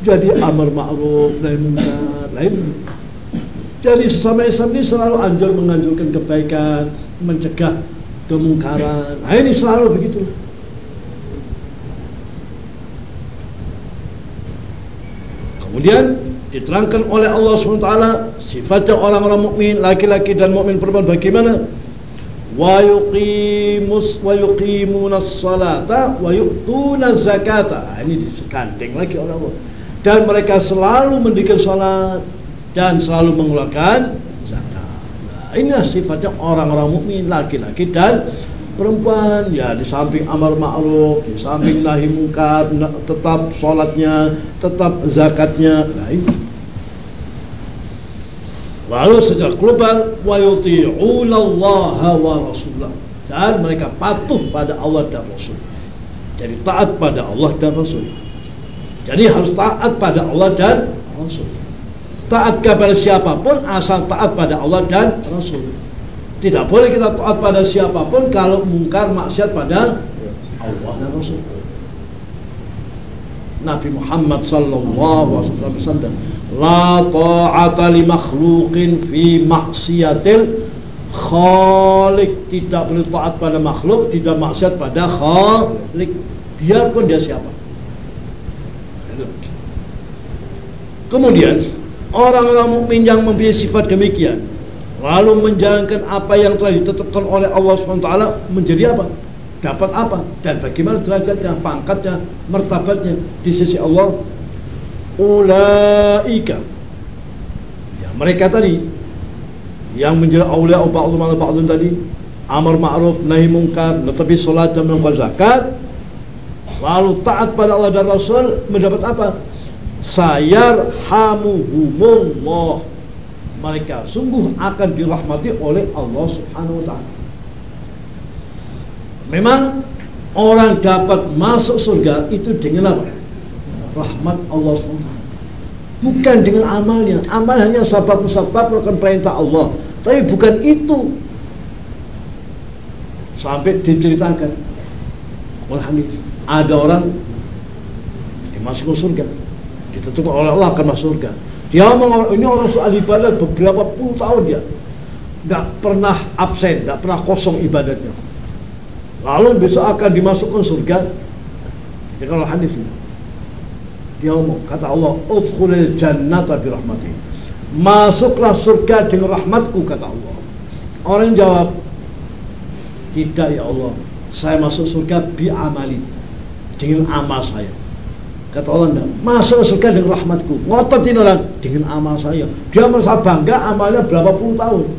jadi amar ma'ruf nahi munkar lain. Jadi sesama Islam ini selalu anjur menganjurkan kebaikan mencegah kemungkaran. Nah ini selalu begitu. Kemudian diterangkan oleh Allah SWT sifatnya orang-orang mukmin laki-laki dan mukmin perempuan bagaimana? Wa yuqimus wa yuqimuna salata wa yu'tuna zakata nah, ini disekandeng lagi Allah dan mereka selalu mendirikan sholat dan selalu mengeluarkan zakat. Nah, inilah sifatnya orang-orang mukmin laki-laki dan perempuan ya di samping amar ma'ruf, di samping nahi mungkar, tetap sholatnya, tetap zakatnya. Nah, ini. Lalu secara global wa yuti'una Allah wa rasulah dan mereka patuh pada Allah dan Rasul. Jadi taat pada Allah dan Rasul. Jadi harus taat pada Allah dan Rasul. Taat kepada siapa pun asal taat pada Allah dan Rasul. Tidak boleh kita taat pada siapa pun kalau mungkar maksiat pada Allah dan Rasul. Nabi Muhammad sallallahu alaihi wasallam bersabda, "La ta'ata li makhluqin fi maksiatil khaliq." Tidak boleh taat pada makhluk, tidak maksiat pada khaliq. Biarpun dia siapa. Kemudian orang-orang mukmin yang mempunyai sifat demikian lalu menjalankan apa yang telah ditetapkan oleh Allah SWT menjadi apa? Dapat apa? Dan bagaimana derajatnya, pangkatnya, martabatnya di sisi Allah? Ulaika. Ya, mereka tadi yang menjadi aulia ba'dhum ala ba'dhum tadi amar ma'ruf nahi mungkar tetapi salat dan mengumpulkan zakat lalu taat pada Allah dan Rasul mendapat apa? Sayarhamuhumullah mereka sungguh akan dirahmati oleh Allah Subhanahu wa taala. Memang orang dapat masuk surga itu dengan apa? Rahmat Allah Subhanahu wa taala. Bukan dengan amalnya. Amal hanya sebab-sebab melakukan perintah Allah. Tapi bukan itu. Sampai diceritakan hadis ada orang dimasukkan surga ditentukan oleh Allah akan masuk surga. Dia ngomong ini orang soal ibadat beberapa puluh tahun dia tidak pernah absen, tidak pernah kosong ibadahnya. Lalu besok akan dimasukkan surga. Jadi kalau hadis ini, dia ngomong kata Allah, "Udkhulil jannata bi rahmati." Masuklah surga dengan rahmatku kata Allah. Orang jawab, "Tidak ya Allah, saya masuk surga bi amali." Dengan amal saya. Kata Allah enggak, masuk surga dengan rahmatku. Ngotot ini orang dengan amal saya. Dia merasa bangga amalnya berapa puluh tahun.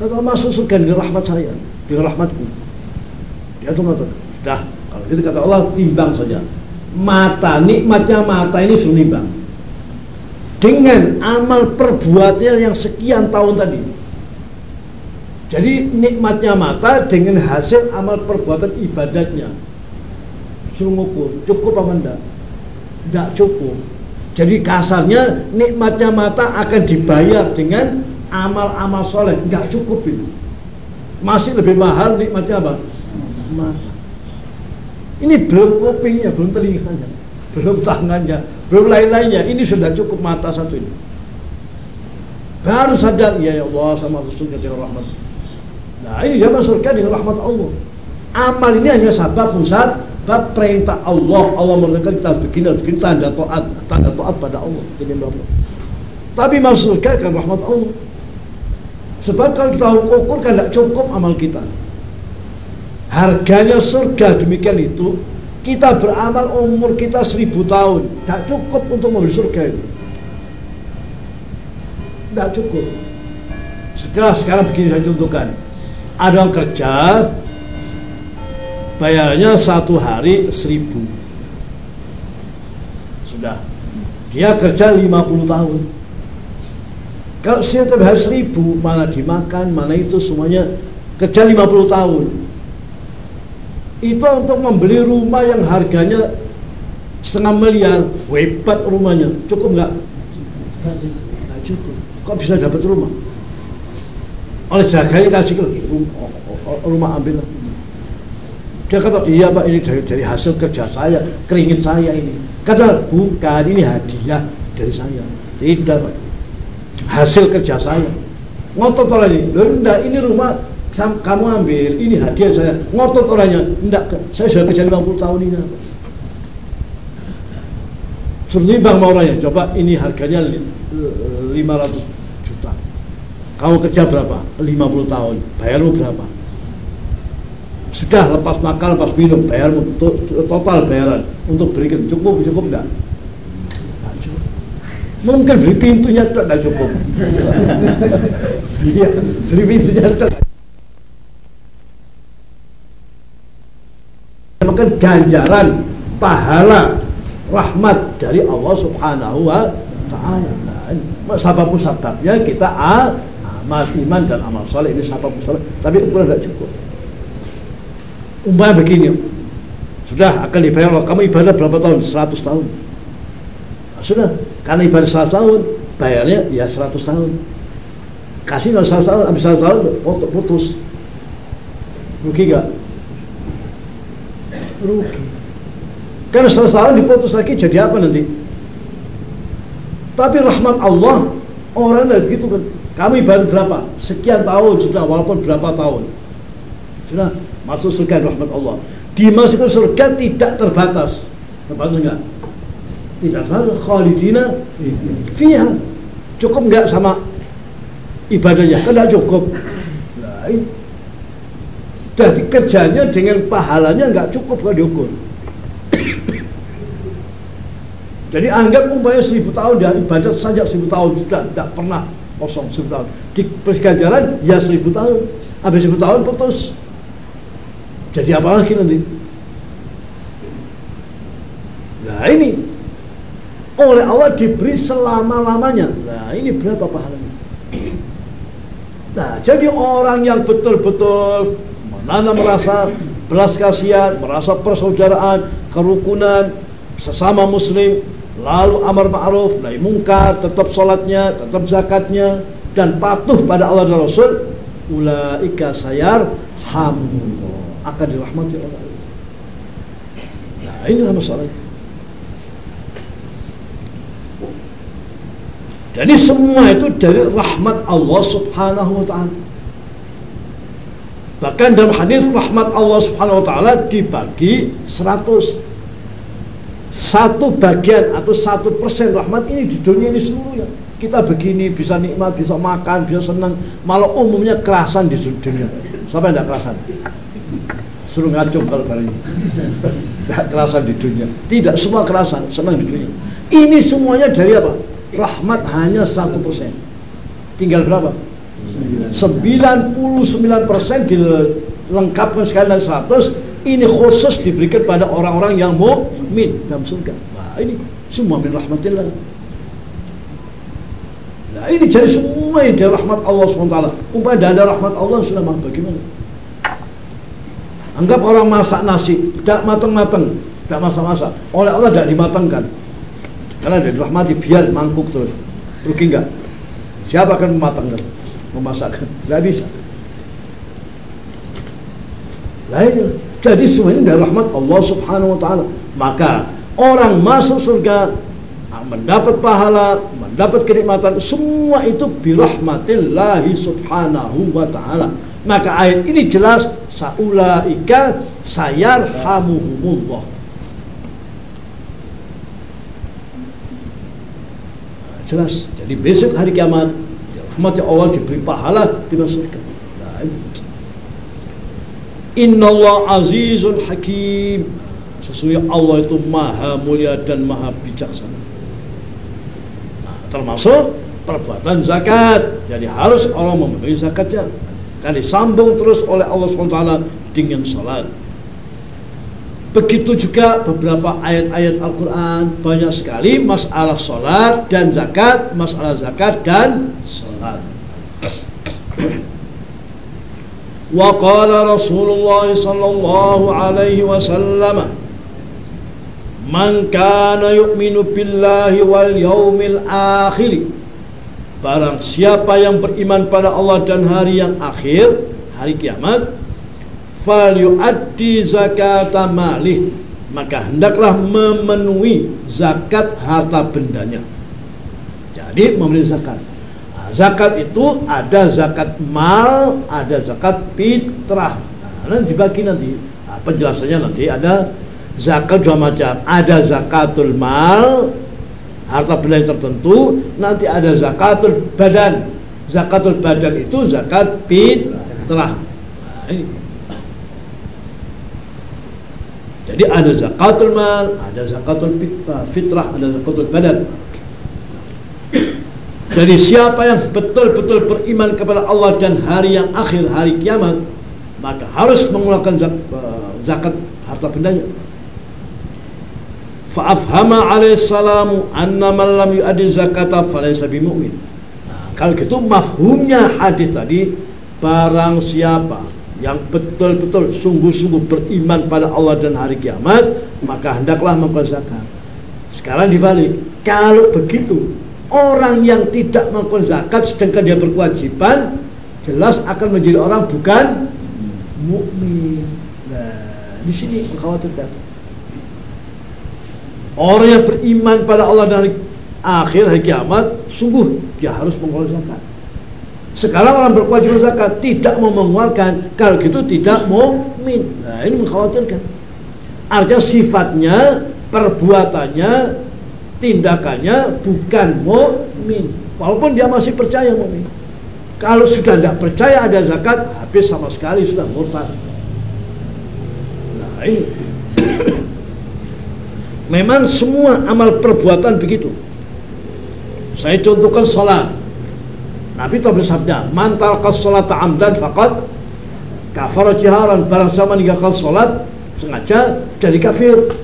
Kata Allah masuk surga dengan rahmat saya, dengan rahmatku. Dia tuh ngotot. Dah, kalau gitu kata Allah timbang saja. Mata nikmatnya mata ini suruh nimbang. Dengan amal perbuatannya yang sekian tahun tadi. Jadi nikmatnya mata dengan hasil amal perbuatan ibadatnya suruh ngukur cukup apa enggak enggak cukup Jadi kasarnya nikmatnya mata akan dibayar dengan amal-amal soleh. Nggak cukup itu. Masih lebih mahal nikmatnya apa? Mata. Ini belum kupingnya, belum telinganya, belum tangannya, belum lain-lainnya. Ini sudah cukup mata satu ini. Baru sadar, ya, ya Allah sama Rasulnya dengan rahmat. Nah ini zaman surga dengan rahmat Allah. Amal ini hanya sabab pusat Bab perintah Allah, Allah mengatakan kita harus begini, harus begini, tanda taat, tanda taat pada Allah. Ini Allah. Tapi masuk surga kan rahmat Allah. Sebab kalau kita ukur kan tidak cukup amal kita. Harganya surga demikian itu. Kita beramal umur kita seribu tahun, tidak cukup untuk membeli surga itu. Tidak cukup. Setelah sekarang begini saya contohkan. Ada yang kerja bayarnya satu hari seribu. Sudah. Dia kerja 50 tahun. Kalau setiap hari seribu mana dimakan mana itu semuanya kerja 50 tahun. Itu untuk membeli rumah yang harganya setengah miliar. Hebat rumahnya. Cukup nggak? Nggak cukup. Kok bisa dapat rumah? Oleh jaganya kasih rumah. Ambil dia kata, iya pak ini dari, dari hasil kerja saya, keringin saya ini. Kata, bukan, ini hadiah dari saya. Tidak pak. Hasil kerja saya. Ngotot orang ini, loh enggak, ini rumah kamu ambil, ini hadiah saya. Ngotot orangnya, enggak, saya sudah kerja 50 tahun ini. Sebenarnya bang mau orangnya, coba ini harganya 500 juta. Kamu kerja berapa? 50 tahun, bayarmu berapa? Sudah lepas makan lepas minum bayar total bayaran. Untuk berikan cukup cukup enggak? Mungkin beri pintunya tidak cukup. Iya beri pintunya itu maka ganjaran pahala rahmat dari Allah subhanahu wa ta'ala. Nah, sabab sababnya kita amal iman dan amal soleh. Ini sabab soleh tapi ukuran tidak cukup umpamanya begini. Sudah akan dibayar kamu ibadah berapa tahun? 100 tahun. Nah, sudah. Karena ibadah 100 tahun bayarnya ya 100 tahun. Kasih 100 tahun habis 100 tahun putus. Rugi gak? rugi. Karena 100 tahun diputus lagi jadi apa nanti? tapi rahmat Allah orang dari gitu kan. Kami ibadah berapa? sekian tahun sudah walaupun berapa tahun. Sudah masuk surga rahmat Allah. Dimasukkan surga tidak terbatas. Terbatas enggak? Tidak terbatas. Khalidina fiha. Cukup enggak sama ibadahnya? Kan enggak cukup. Jadi kerjanya dengan pahalanya enggak cukup kalau diukur. Jadi anggap umpamanya seribu tahun dia ibadah saja seribu tahun. Sudah tidak pernah kosong seribu tahun. Di perganjaran ya seribu tahun. Habis seribu tahun putus jadi apa lagi nanti? Nah ini oleh Allah diberi selama-lamanya. Nah ini berapa pahalanya? Nah jadi orang yang betul-betul menanam merasa belas kasihan, merasa persaudaraan, kerukunan sesama muslim, lalu amar ma'ruf, nahi mungkar, tetap sholatnya, tetap zakatnya, dan patuh pada Allah dan Rasul, ulaika sayar hamdulillah akan dirahmati oleh Allah. Nah, inilah masalahnya. Jadi semua itu dari rahmat Allah Subhanahu wa taala. Bahkan dalam hadis rahmat Allah Subhanahu wa taala dibagi 100 satu bagian atau satu persen rahmat ini di dunia ini seluruhnya kita begini bisa nikmat bisa makan bisa senang malah umumnya kerasan di dunia siapa yang tidak kerasan suruh ngacung kalau barang ini tidak kerasan di dunia. Tidak semua kerasan senang di dunia. Ini semuanya dari apa? Rahmat hanya satu persen. Tinggal berapa? 99 persen dilengkapkan sekali dari 100 ini khusus diberikan pada orang-orang yang mukmin dalam surga. Nah ini semua min rahmatillah. Nah ini jadi semua ini dari rahmat Allah SWT umpamanya ada rahmat Allah sudah bagaimana Anggap orang masak nasi, tidak matang-matang, tidak masak-masak. Oleh Allah tidak dimatangkan. Karena dari rahmati biar mangkuk terus. Rugi enggak? Siapa akan mematangkan, memasakkan? Tidak bisa. Lain. Jadi semua ini dari rahmat Allah Subhanahu Wa Taala. Maka orang masuk surga mendapat pahala, mendapat kenikmatan, semua itu birahmatillahi subhanahu wa ta'ala. Maka ayat ini jelas saulaika sayarhamuhumullah. Jelas. Jadi besok hari kiamat rahmat Allah diberi pahala di surga. Nah, Inna Allah azizun hakim Sesungguhnya Allah itu maha mulia dan maha bijaksana nah, Termasuk perbuatan zakat Jadi harus orang memenuhi zakatnya dan disambung terus oleh Allah SWT dengan salat. Begitu juga beberapa ayat-ayat Al-Quran Banyak sekali masalah sholat dan zakat Masalah zakat dan sholat Wa qala Rasulullah sallallahu alaihi wasallam Man kana yu'minu billahi wal yawmil akhir Barang siapa yang beriman pada Allah dan hari yang akhir Hari kiamat Falyu'addi zakata malih Maka hendaklah memenuhi zakat harta bendanya Jadi memenuhi zakat zakat itu ada zakat mal, ada zakat fitrah. Nah, nanti dibagi nanti. Nah, penjelasannya nanti ada zakat dua macam. Ada zakatul mal, harta benda yang tertentu. Nanti ada zakatul badan. Zakatul badan itu zakat fitrah. Jadi ada zakatul mal, ada zakatul fitrah, fitrah ada zakatul badan. Jadi siapa yang betul-betul beriman kepada Allah dan hari yang akhir, hari kiamat, maka harus mengeluarkan zakat harta bendanya. Fa'afhama alaihissalamu anna man lam yu'addi zakata falaysa bimu'min. Nah, kalau gitu mafhumnya hadis tadi barang siapa yang betul-betul sungguh-sungguh beriman pada Allah dan hari kiamat, maka hendaklah membayar zakat. Sekarang dibalik, kalau begitu Orang yang tidak melakukan zakat sedangkan dia berkewajiban jelas akan menjadi orang bukan mukmin. Nah, di sini mengkhawatirkan. Orang yang beriman pada Allah dan akhir hari kiamat, sungguh dia harus mengeluarkan zakat. Sekarang orang berkewajiban zakat tidak mau mengeluarkan, kalau gitu tidak mukmin. Nah, ini mengkhawatirkan. Artinya sifatnya, perbuatannya tindakannya bukan mukmin walaupun dia masih percaya mukmin kalau sudah tidak percaya ada zakat habis sama sekali sudah murtad nah ini memang semua amal perbuatan begitu saya contohkan sholat Nabi telah bersabda mantal kas sholat amdan fakat kafar jiharan barang sama meninggalkan sholat sengaja jadi kafir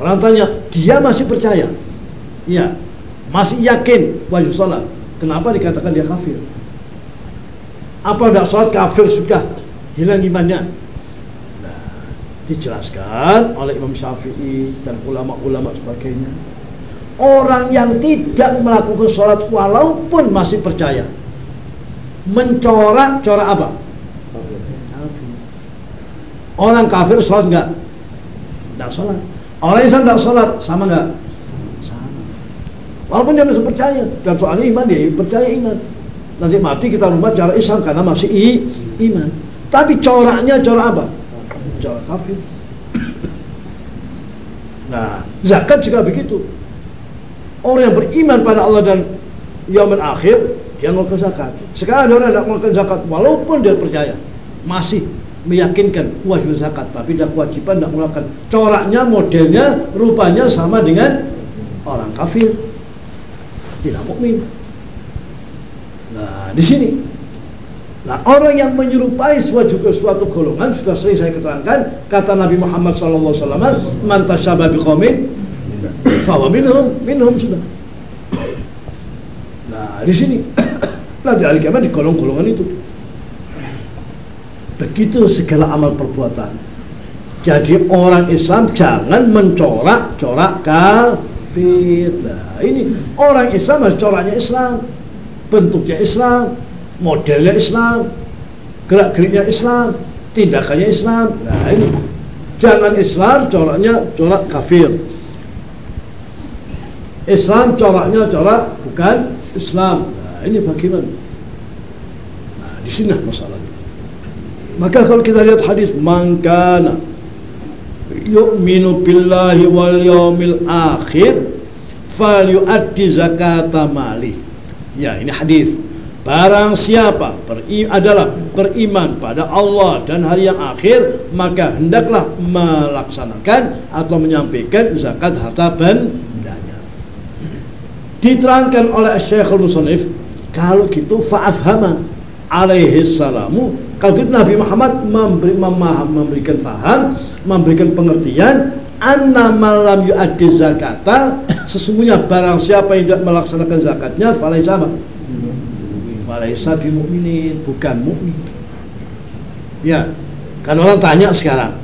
Orang tanya, dia masih percaya? Iya. Masih yakin wajib sholat. Kenapa dikatakan dia kafir? Apa tidak sholat kafir sudah hilang imannya? Dijelaskan oleh Imam Syafi'i dan ulama-ulama sebagainya. Orang yang tidak melakukan sholat walaupun masih percaya mencorak corak apa? Orang kafir sholat enggak? Enggak sholat Orang yang tidak sholat sama nggak? Sama. Walaupun dia masih percaya dan soal iman dia percaya iman. Nanti mati kita rumah cara Islam karena masih iman. Tapi coraknya corak apa? Kafir. Nah, zakat juga begitu. Orang yang beriman pada Allah dan yaumil akhir dia melakukan zakat. Sekarang ada orang yang tidak melakukan zakat walaupun dia percaya masih meyakinkan wajib zakat tapi tidak kewajiban tidak mengeluarkan coraknya modelnya rupanya sama dengan orang kafir tidak mukmin nah di sini nah orang yang menyerupai suatu, suatu golongan sudah sering saya keterangkan kata Nabi Muhammad SAW man tasyaba biqaumin fawa minhum minhum sudah nah di sini nanti hari kiamat di golong-golongan itu Begitu segala amal perbuatan. Jadi orang Islam jangan mencorak-corak kafir. Nah, ini orang Islam harus coraknya Islam, bentuknya Islam, modelnya Islam, gerak-geriknya Islam, tindakannya Islam. Nah, ini jangan Islam coraknya corak kafir. Islam coraknya corak bukan Islam. Nah, ini bagaimana? Nah, di sini masalahnya. Maka kalau kita lihat hadis mangkana yu'minu billahi wal yawmil akhir falyu'addi zakata mali. Ya, ini hadis. Barang siapa beri, adalah beriman pada Allah dan hari yang akhir maka hendaklah melaksanakan atau menyampaikan zakat harta bendanya. Diterangkan oleh Syekhul Musannif kalau gitu fa'afhama alaihi salamu kalau gitu Nabi Muhammad memberi, memaham, memberikan paham memberikan pengertian anna malam yu'addi zakata sesungguhnya barang siapa yang tidak melaksanakan zakatnya falaisa apa? Falaisa bimu'minin bukan mukmin. Ya kan orang tanya sekarang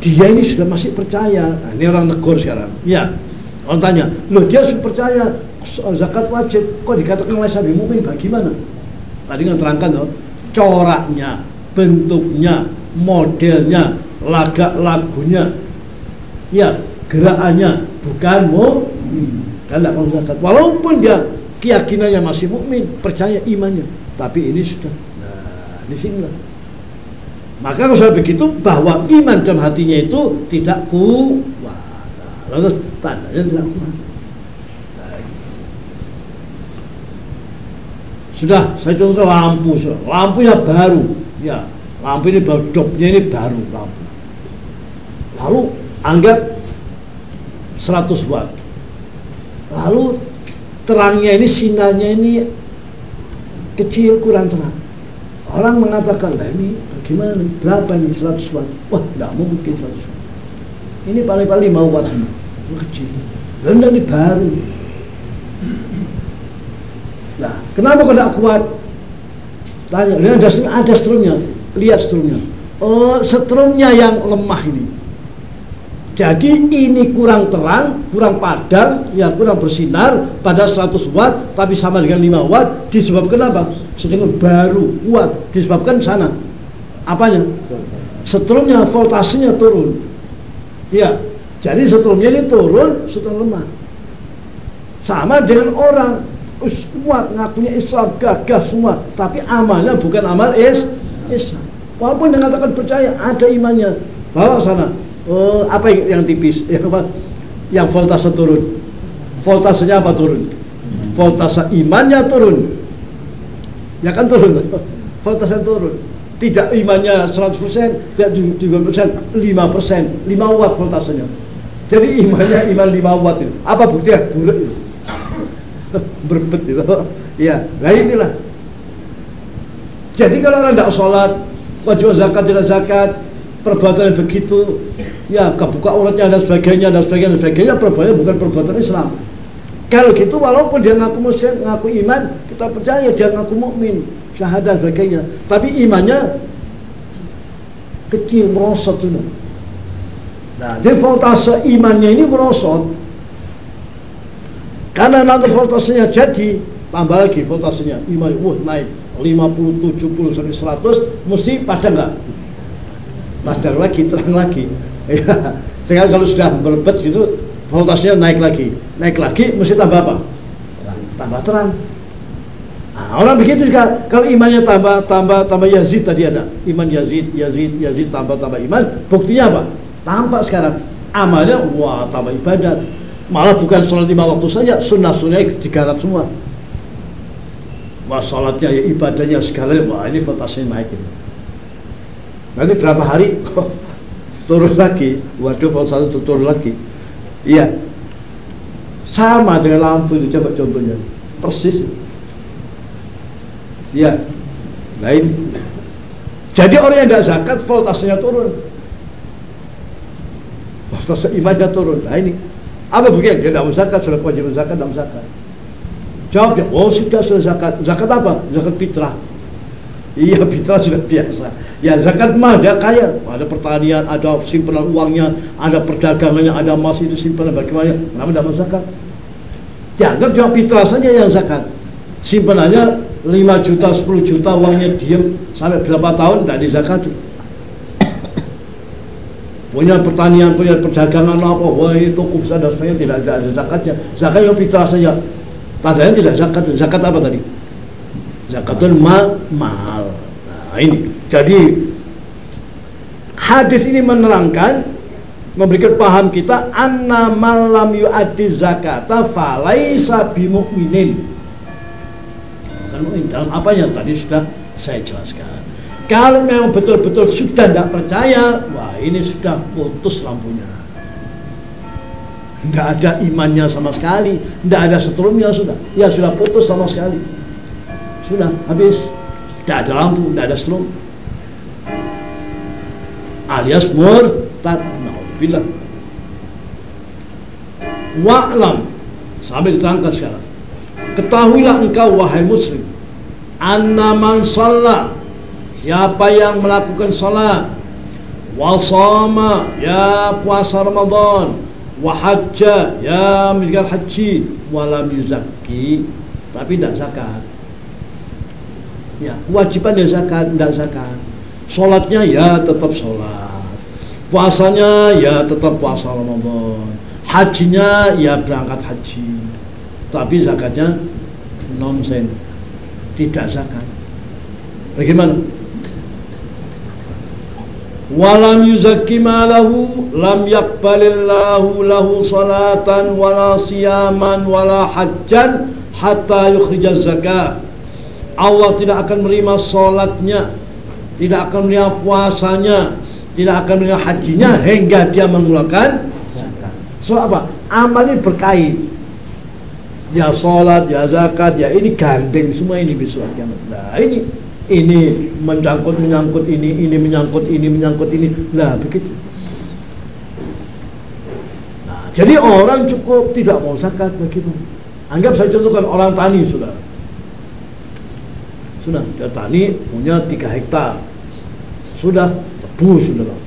dia ini sudah masih percaya. Nah, ini orang negur sekarang. Ya orang tanya loh dia sudah percaya? Zakat wajib. Kok dikatakan falaisa bimu'min? Bagaimana? Tadi kan terangkan loh. Coraknya, bentuknya, modelnya, lagak lagunya, ya gerakannya bukan mukmin. Mau zakat. Walaupun dia keyakinannya masih mukmin, percaya imannya, tapi ini sudah. Nah, di sinilah. Maka kalau saya begitu bahwa iman dalam hatinya itu tidak kuat. Nah, lalu tandanya tidak kuat. Sudah, saya contoh lampu, lampunya baru, ya, lampu ini baru, jobnya ini baru lampu. Lalu anggap 100 watt. Lalu terangnya ini sinarnya ini kecil kurang terang. Orang mengatakan lah ini bagaimana berapa nih 100 watt? Wah, tidak mungkin 100 watt. Ini paling-paling 5 watt ini, kecil. Lalu ini baru. Nah, kenapa kau tidak kuat? Tanya, ada, ada strumnya, lihat strumnya. Oh, strumnya yang lemah ini. Jadi ini kurang terang, kurang padang, ya kurang bersinar pada 100 watt, tapi sama dengan 5 watt. Disebabkan apa? Sedangkan baru kuat. Disebabkan sana. Apanya? Setrumnya, voltasenya turun. Ya, jadi setrumnya ini turun, setrum lemah. Sama dengan orang kuat ngakunya Islam gagah semua tapi amalnya bukan amal is Islam walaupun dia mengatakan percaya ada imannya bawa sana oh, apa yang tipis? Yang apa? Yang voltase turun. Voltasenya apa turun? Voltase imannya turun. Ya kan turun? Voltase turun. Tidak imannya 100% tidak 7%, 5%, 5 watt voltasenya. Jadi imannya iman 5 watt itu. Apa buktinya? Bulat itu. Berbet itu. Ya nah inilah. Jadi kalau orang tidak sholat wajib zakat tidak zakat perbuatan yang begitu ya kebuka uratnya dan sebagainya dan sebagainya dan sebagainya. Perbuatan bukan perbuatan Islam. Kalau gitu walaupun dia ngaku muslim ngaku iman kita percaya dia ngaku mukmin syahadat sebagainya. Tapi imannya kecil merosot itu nah dia voltase imannya ini merosot. Karena nanti voltasenya jadi, tambah lagi voltasenya, iman, wah naik. 50, 70 sampai 100, mesti padang nggak? Padang lagi, terang lagi. Ya, sehingga kalau sudah berbet gitu, voltasenya naik lagi, naik lagi, mesti tambah apa? Tambah terang. Nah, orang begitu juga. Kalau imannya tambah tambah tambah Yazid tadi ada. Iman Yazid Yazid Yazid tambah tambah iman. Buktinya apa? Tampak sekarang. Amalnya wah tambah ibadat. Malah bukan sholat lima waktu saja sunnah sunnahnya digarap semua. Wah sholatnya ya ibadahnya segala wah ini fantasnya naik ini nanti berapa hari kok turun lagi waduh kalau satu turun lagi iya sama dengan lampu itu coba contohnya persis iya lain jadi orang yang tidak zakat voltasenya turun voltase imannya turun nah ini apa begini? Dia tidak zakat, sudah wajib zakat, tidak zakat. Jawab oh sudah sudah zakat. Zakat apa? Zakat fitrah. Iya fitrah sudah biasa. Ya zakat mah dia kaya. Ada pertanian, ada simpanan uangnya, ada perdagangannya, ada emas itu simpanan bagaimana? Kenapa tidak zakat? Dianggap cuma fitrah saja yang zakat. Simpanannya 5 juta, 10 juta uangnya diem sampai berapa tahun tidak dizakati. Punya pertanian, punya perdagangan apa, wah itu kubsa dan sebagainya tidak ada zakatnya. Zakat yang fitrah saja. Tandanya tidak zakat. Zakat apa tadi? Zakatul mal, mal. Nah ini. Jadi hadis ini menerangkan memberikan paham kita anna malam yu'addi zakata falaisa bimu'minin. Dalam apa yang tadi sudah saya jelaskan. Kalau memang betul-betul sudah tidak percaya wah ini sudah putus lampunya. Tidak ada imannya sama sekali. Tidak ada setrumnya sudah. Ya sudah putus sama sekali. Sudah habis tidak ada lampu tidak ada setrum alias murtad naudzubillah wa'lam sampai diterangkan sekarang. Ketahuilah engkau wahai muslim anna man shalla siapa yang melakukan salat wasama ya puasa Ramadan wa hajja ya menjalankan haji walam yuzakki. Tapi tidak zakat ya kewajiban ya zakat tidak zakat. Sholatnya ya tetap sholat. Puasanya ya tetap puasa Ramadan. Hajinya ya berangkat haji. Tapi zakatnya nonsen. Tidak zakat. Bagaimana? Walam yuzakki malahu Lam yakbalillahu lahu salatan Wala siyaman Wala hajjan Hatta yukhrijaz zakat Allah tidak akan menerima sholatnya tidak akan melihat puasanya, tidak akan melihat hajinya hingga dia mengeluarkan. So apa? Amal ini berkait. Ya sholat, ya zakat, ya ini gandeng semua ini besok kiamat. Nah ini ini menyangkut menyangkut ini, ini menyangkut ini menyangkut ini. Nah begitu. Nah, jadi orang cukup tidak mau zakat begitu. Anggap saya contohkan orang tani sudah sudah dia tani punya tiga hektar. Sudah tebu sudah.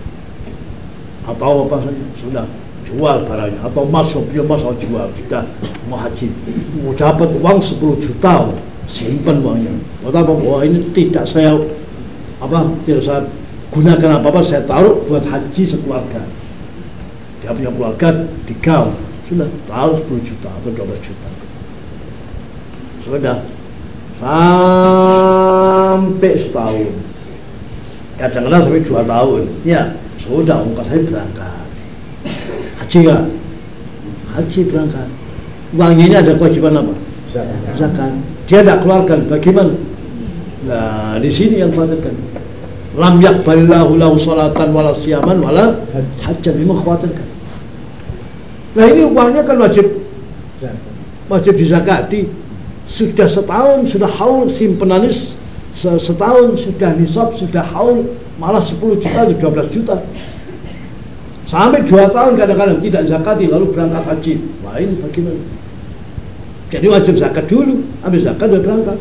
Atau apa saja sudah. Jual barangnya. Atau masuk dia masuk jual. Sudah mau haji. Mau dapat uang 10 juta simpan uangnya. Apa? Wah ini tidak saya apa tidak saya gunakan apa apa saya taruh buat haji sekeluarga. Dia punya keluarga kau sudah taruh 10 juta atau 12 juta. Sudah sampai setahun. Kadang-kadang sampai dua tahun. Ya. Sudah ongkos saya berangkat. Haji ya haji berangkat. Uangnya ini ada kewajiban apa? Zakat. Dia tidak keluarkan. Bagaimana? Nah di sini yang khawatirkan lam yakbalillahu lahu salatan wala siyaman wala hajjan. Memang khawatirkan nah ini uangnya kan wajib. Wajib dizakati sudah setahun sudah haul simpenan setahun sudah nisab sudah haul malah 10 juta 12 juta. Sampai 2 tahun kadang-kadang tidak zakati lalu berangkat haji. Wah ini bagaimana? Jadi wajib zakat dulu ambil zakat dan berangkat.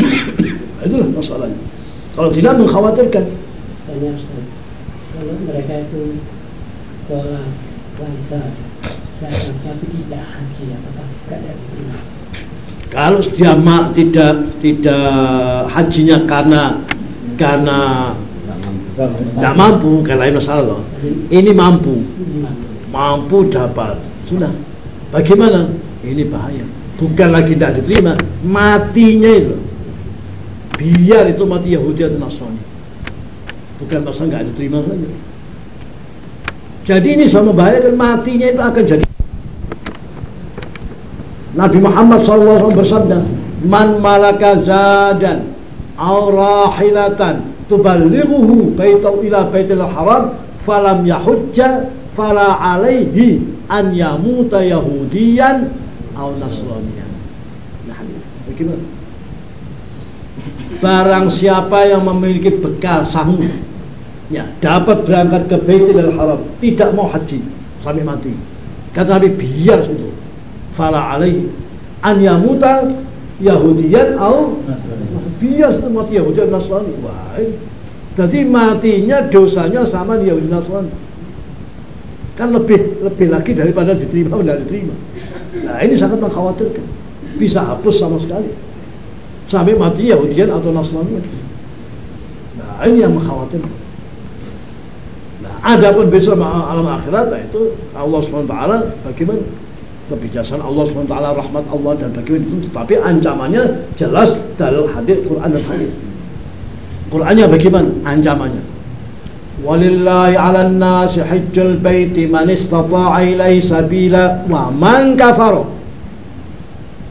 Itulah masalahnya. Kalau tidak mengkhawatirkan. Tanya kalau mereka itu sholat puasa zakat tapi tidak haji apakah tidak diterima kalau dia mak tidak tidak hajinya karena karena tidak mampu, kayak lain masalah. Ini mampu, mampu dapat, sudah. Bagaimana? Ini bahaya. Bukan lagi tidak diterima, matinya itu. Biar itu mati Yahudi atau Nasrani. Bukan masalah nggak diterima saja. Jadi ini sama bahaya kan matinya itu akan jadi Nabi Muhammad SAW bersabda, "Man malaka zadan aw rahilatan tuballighuhu baitahu ila baitil haram falam yahujja fala alaihi an yamuta yahudiyan aw nasraniyan." Nah, bagaimana? Barang siapa yang memiliki bekal sanggup ya dapat berangkat ke Baitul Haram, tidak mau haji sampai mati. Kata Nabi biar itu fala alaihi an yamuta Yahudian atau bias mati Yahudi Nasrani baik jadi matinya dosanya sama Yahudi Nasrani kan lebih lebih lagi daripada diterima tidak diterima Nah ini sangat mengkhawatirkan. Bisa hapus sama sekali. Sampai mati Yahudian atau Nasrani. Nah ini yang mengkhawatirkan. Nah ada pun besok alam akhirat nah, itu Allah SWT bagaimana kebijaksanaan Allah SWT rahmat Allah dan bagaimana itu tapi ancamannya jelas dalam hadis Quran dan hadis Qurannya bagaimana ancamannya Walillahi 'alan nasi hajjul baiti man istata'a ilaihi sabila wa man kafara.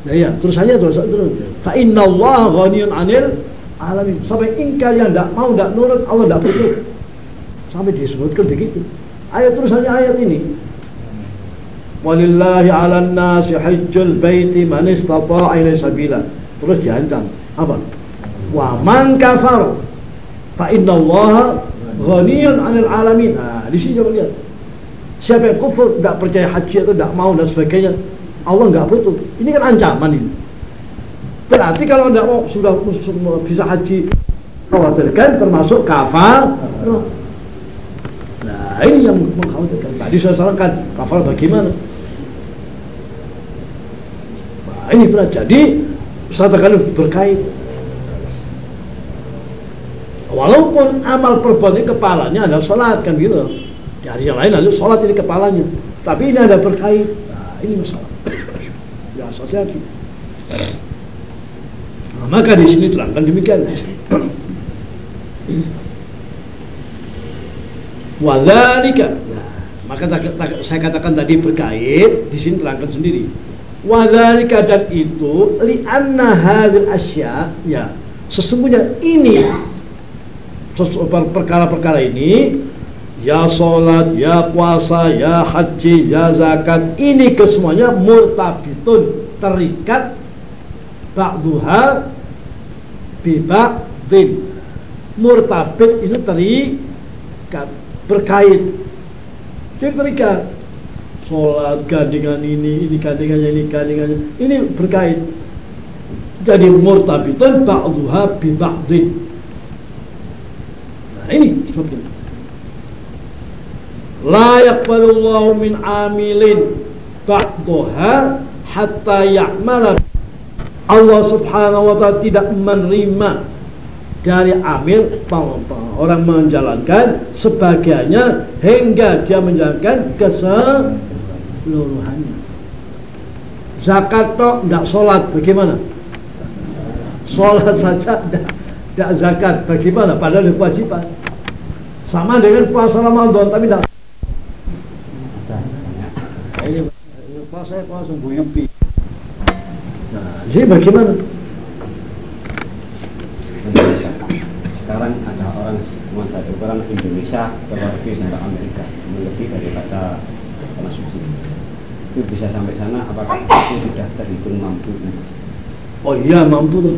Nah, ya, terusannya terus terus. Fa inna Allah ghaniyun 'anil alamin. Sampai ingkar yang tidak mau tidak nurut Allah tidak butuh. Sampai disebutkan begitu. Ayat terusannya ayat ini. Walillahi 'alan nasi hajjul baiti man istata'a ilaihi sabila. Terus diancam. Apa? Wa man kafara. Fa inna Allah ghaniyun 'anil alamin. Nah, di sini coba lihat. Siapa yang kufur, tidak percaya haji atau tidak mau dan sebagainya, Allah nggak butuh. Ini kan ancaman ini. Berarti kalau tidak mau sudah bisa haji, khawatirkan termasuk kafar. Nah ini yang mengkhawatirkan. Tadi saya sarankan kafar bagaimana? Nah ini berat. Jadi satu kali berkait Walaupun amal perbuatan kepalanya adalah sholat kan gitu. Di hari yang lain lalu sholat ini kepalanya. Tapi ini ada berkait. Nah, ini masalah. ya asosiasi. Nah, maka di sini terangkan demikian. Wadhalika. Nah, maka saya katakan tadi berkait, di sini terangkan sendiri. Wadhalika dan itu li'anna hadil asya ya sesungguhnya ini perkara-perkara ini ya sholat, ya puasa, ya haji, ya zakat ini kesemuanya murtabitun terikat ba'duha biba'din. Murtabit ini terikat berkait. Jadi terikat sholat gandengan ini ini gandengannya ini gandengannya ini. Berkait. Jadi murtabitun ba'duha biba'din. Nah ini sebabnya. La yaqbalullahu min amilin ba'daha hatta ya'mala. Allah subhanahu wa ta'ala tidak menerima dari amil orang menjalankan sebagiannya hingga dia menjalankan keseluruhannya. Zakat toh tidak sholat bagaimana? Sholat saja tidak zakat bagaimana? Padahal kewajiban. Sama dengan puasa Ramadan tapi tidak ini puasa puasa buyupi nah jadi bagaimana? Sekarang ada orang ada orang Indonesia pergi sampai Amerika lebih dari kata suci itu bisa sampai sana apakah itu sudah terhitung mampu? Oh iya mampu tuh.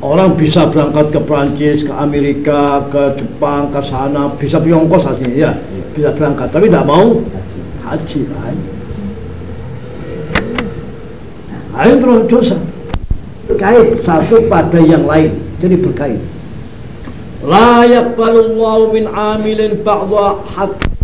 Orang bisa berangkat ke Prancis, ke Amerika, ke Jepang, ke sana, bisa biongkos aslinya ya, bisa berangkat, tapi tidak mau. Haji. Kan. Ayo terus dosa. Kait satu pada yang lain, jadi berkait. La yaqbalullahu min amilin ba'dha hatta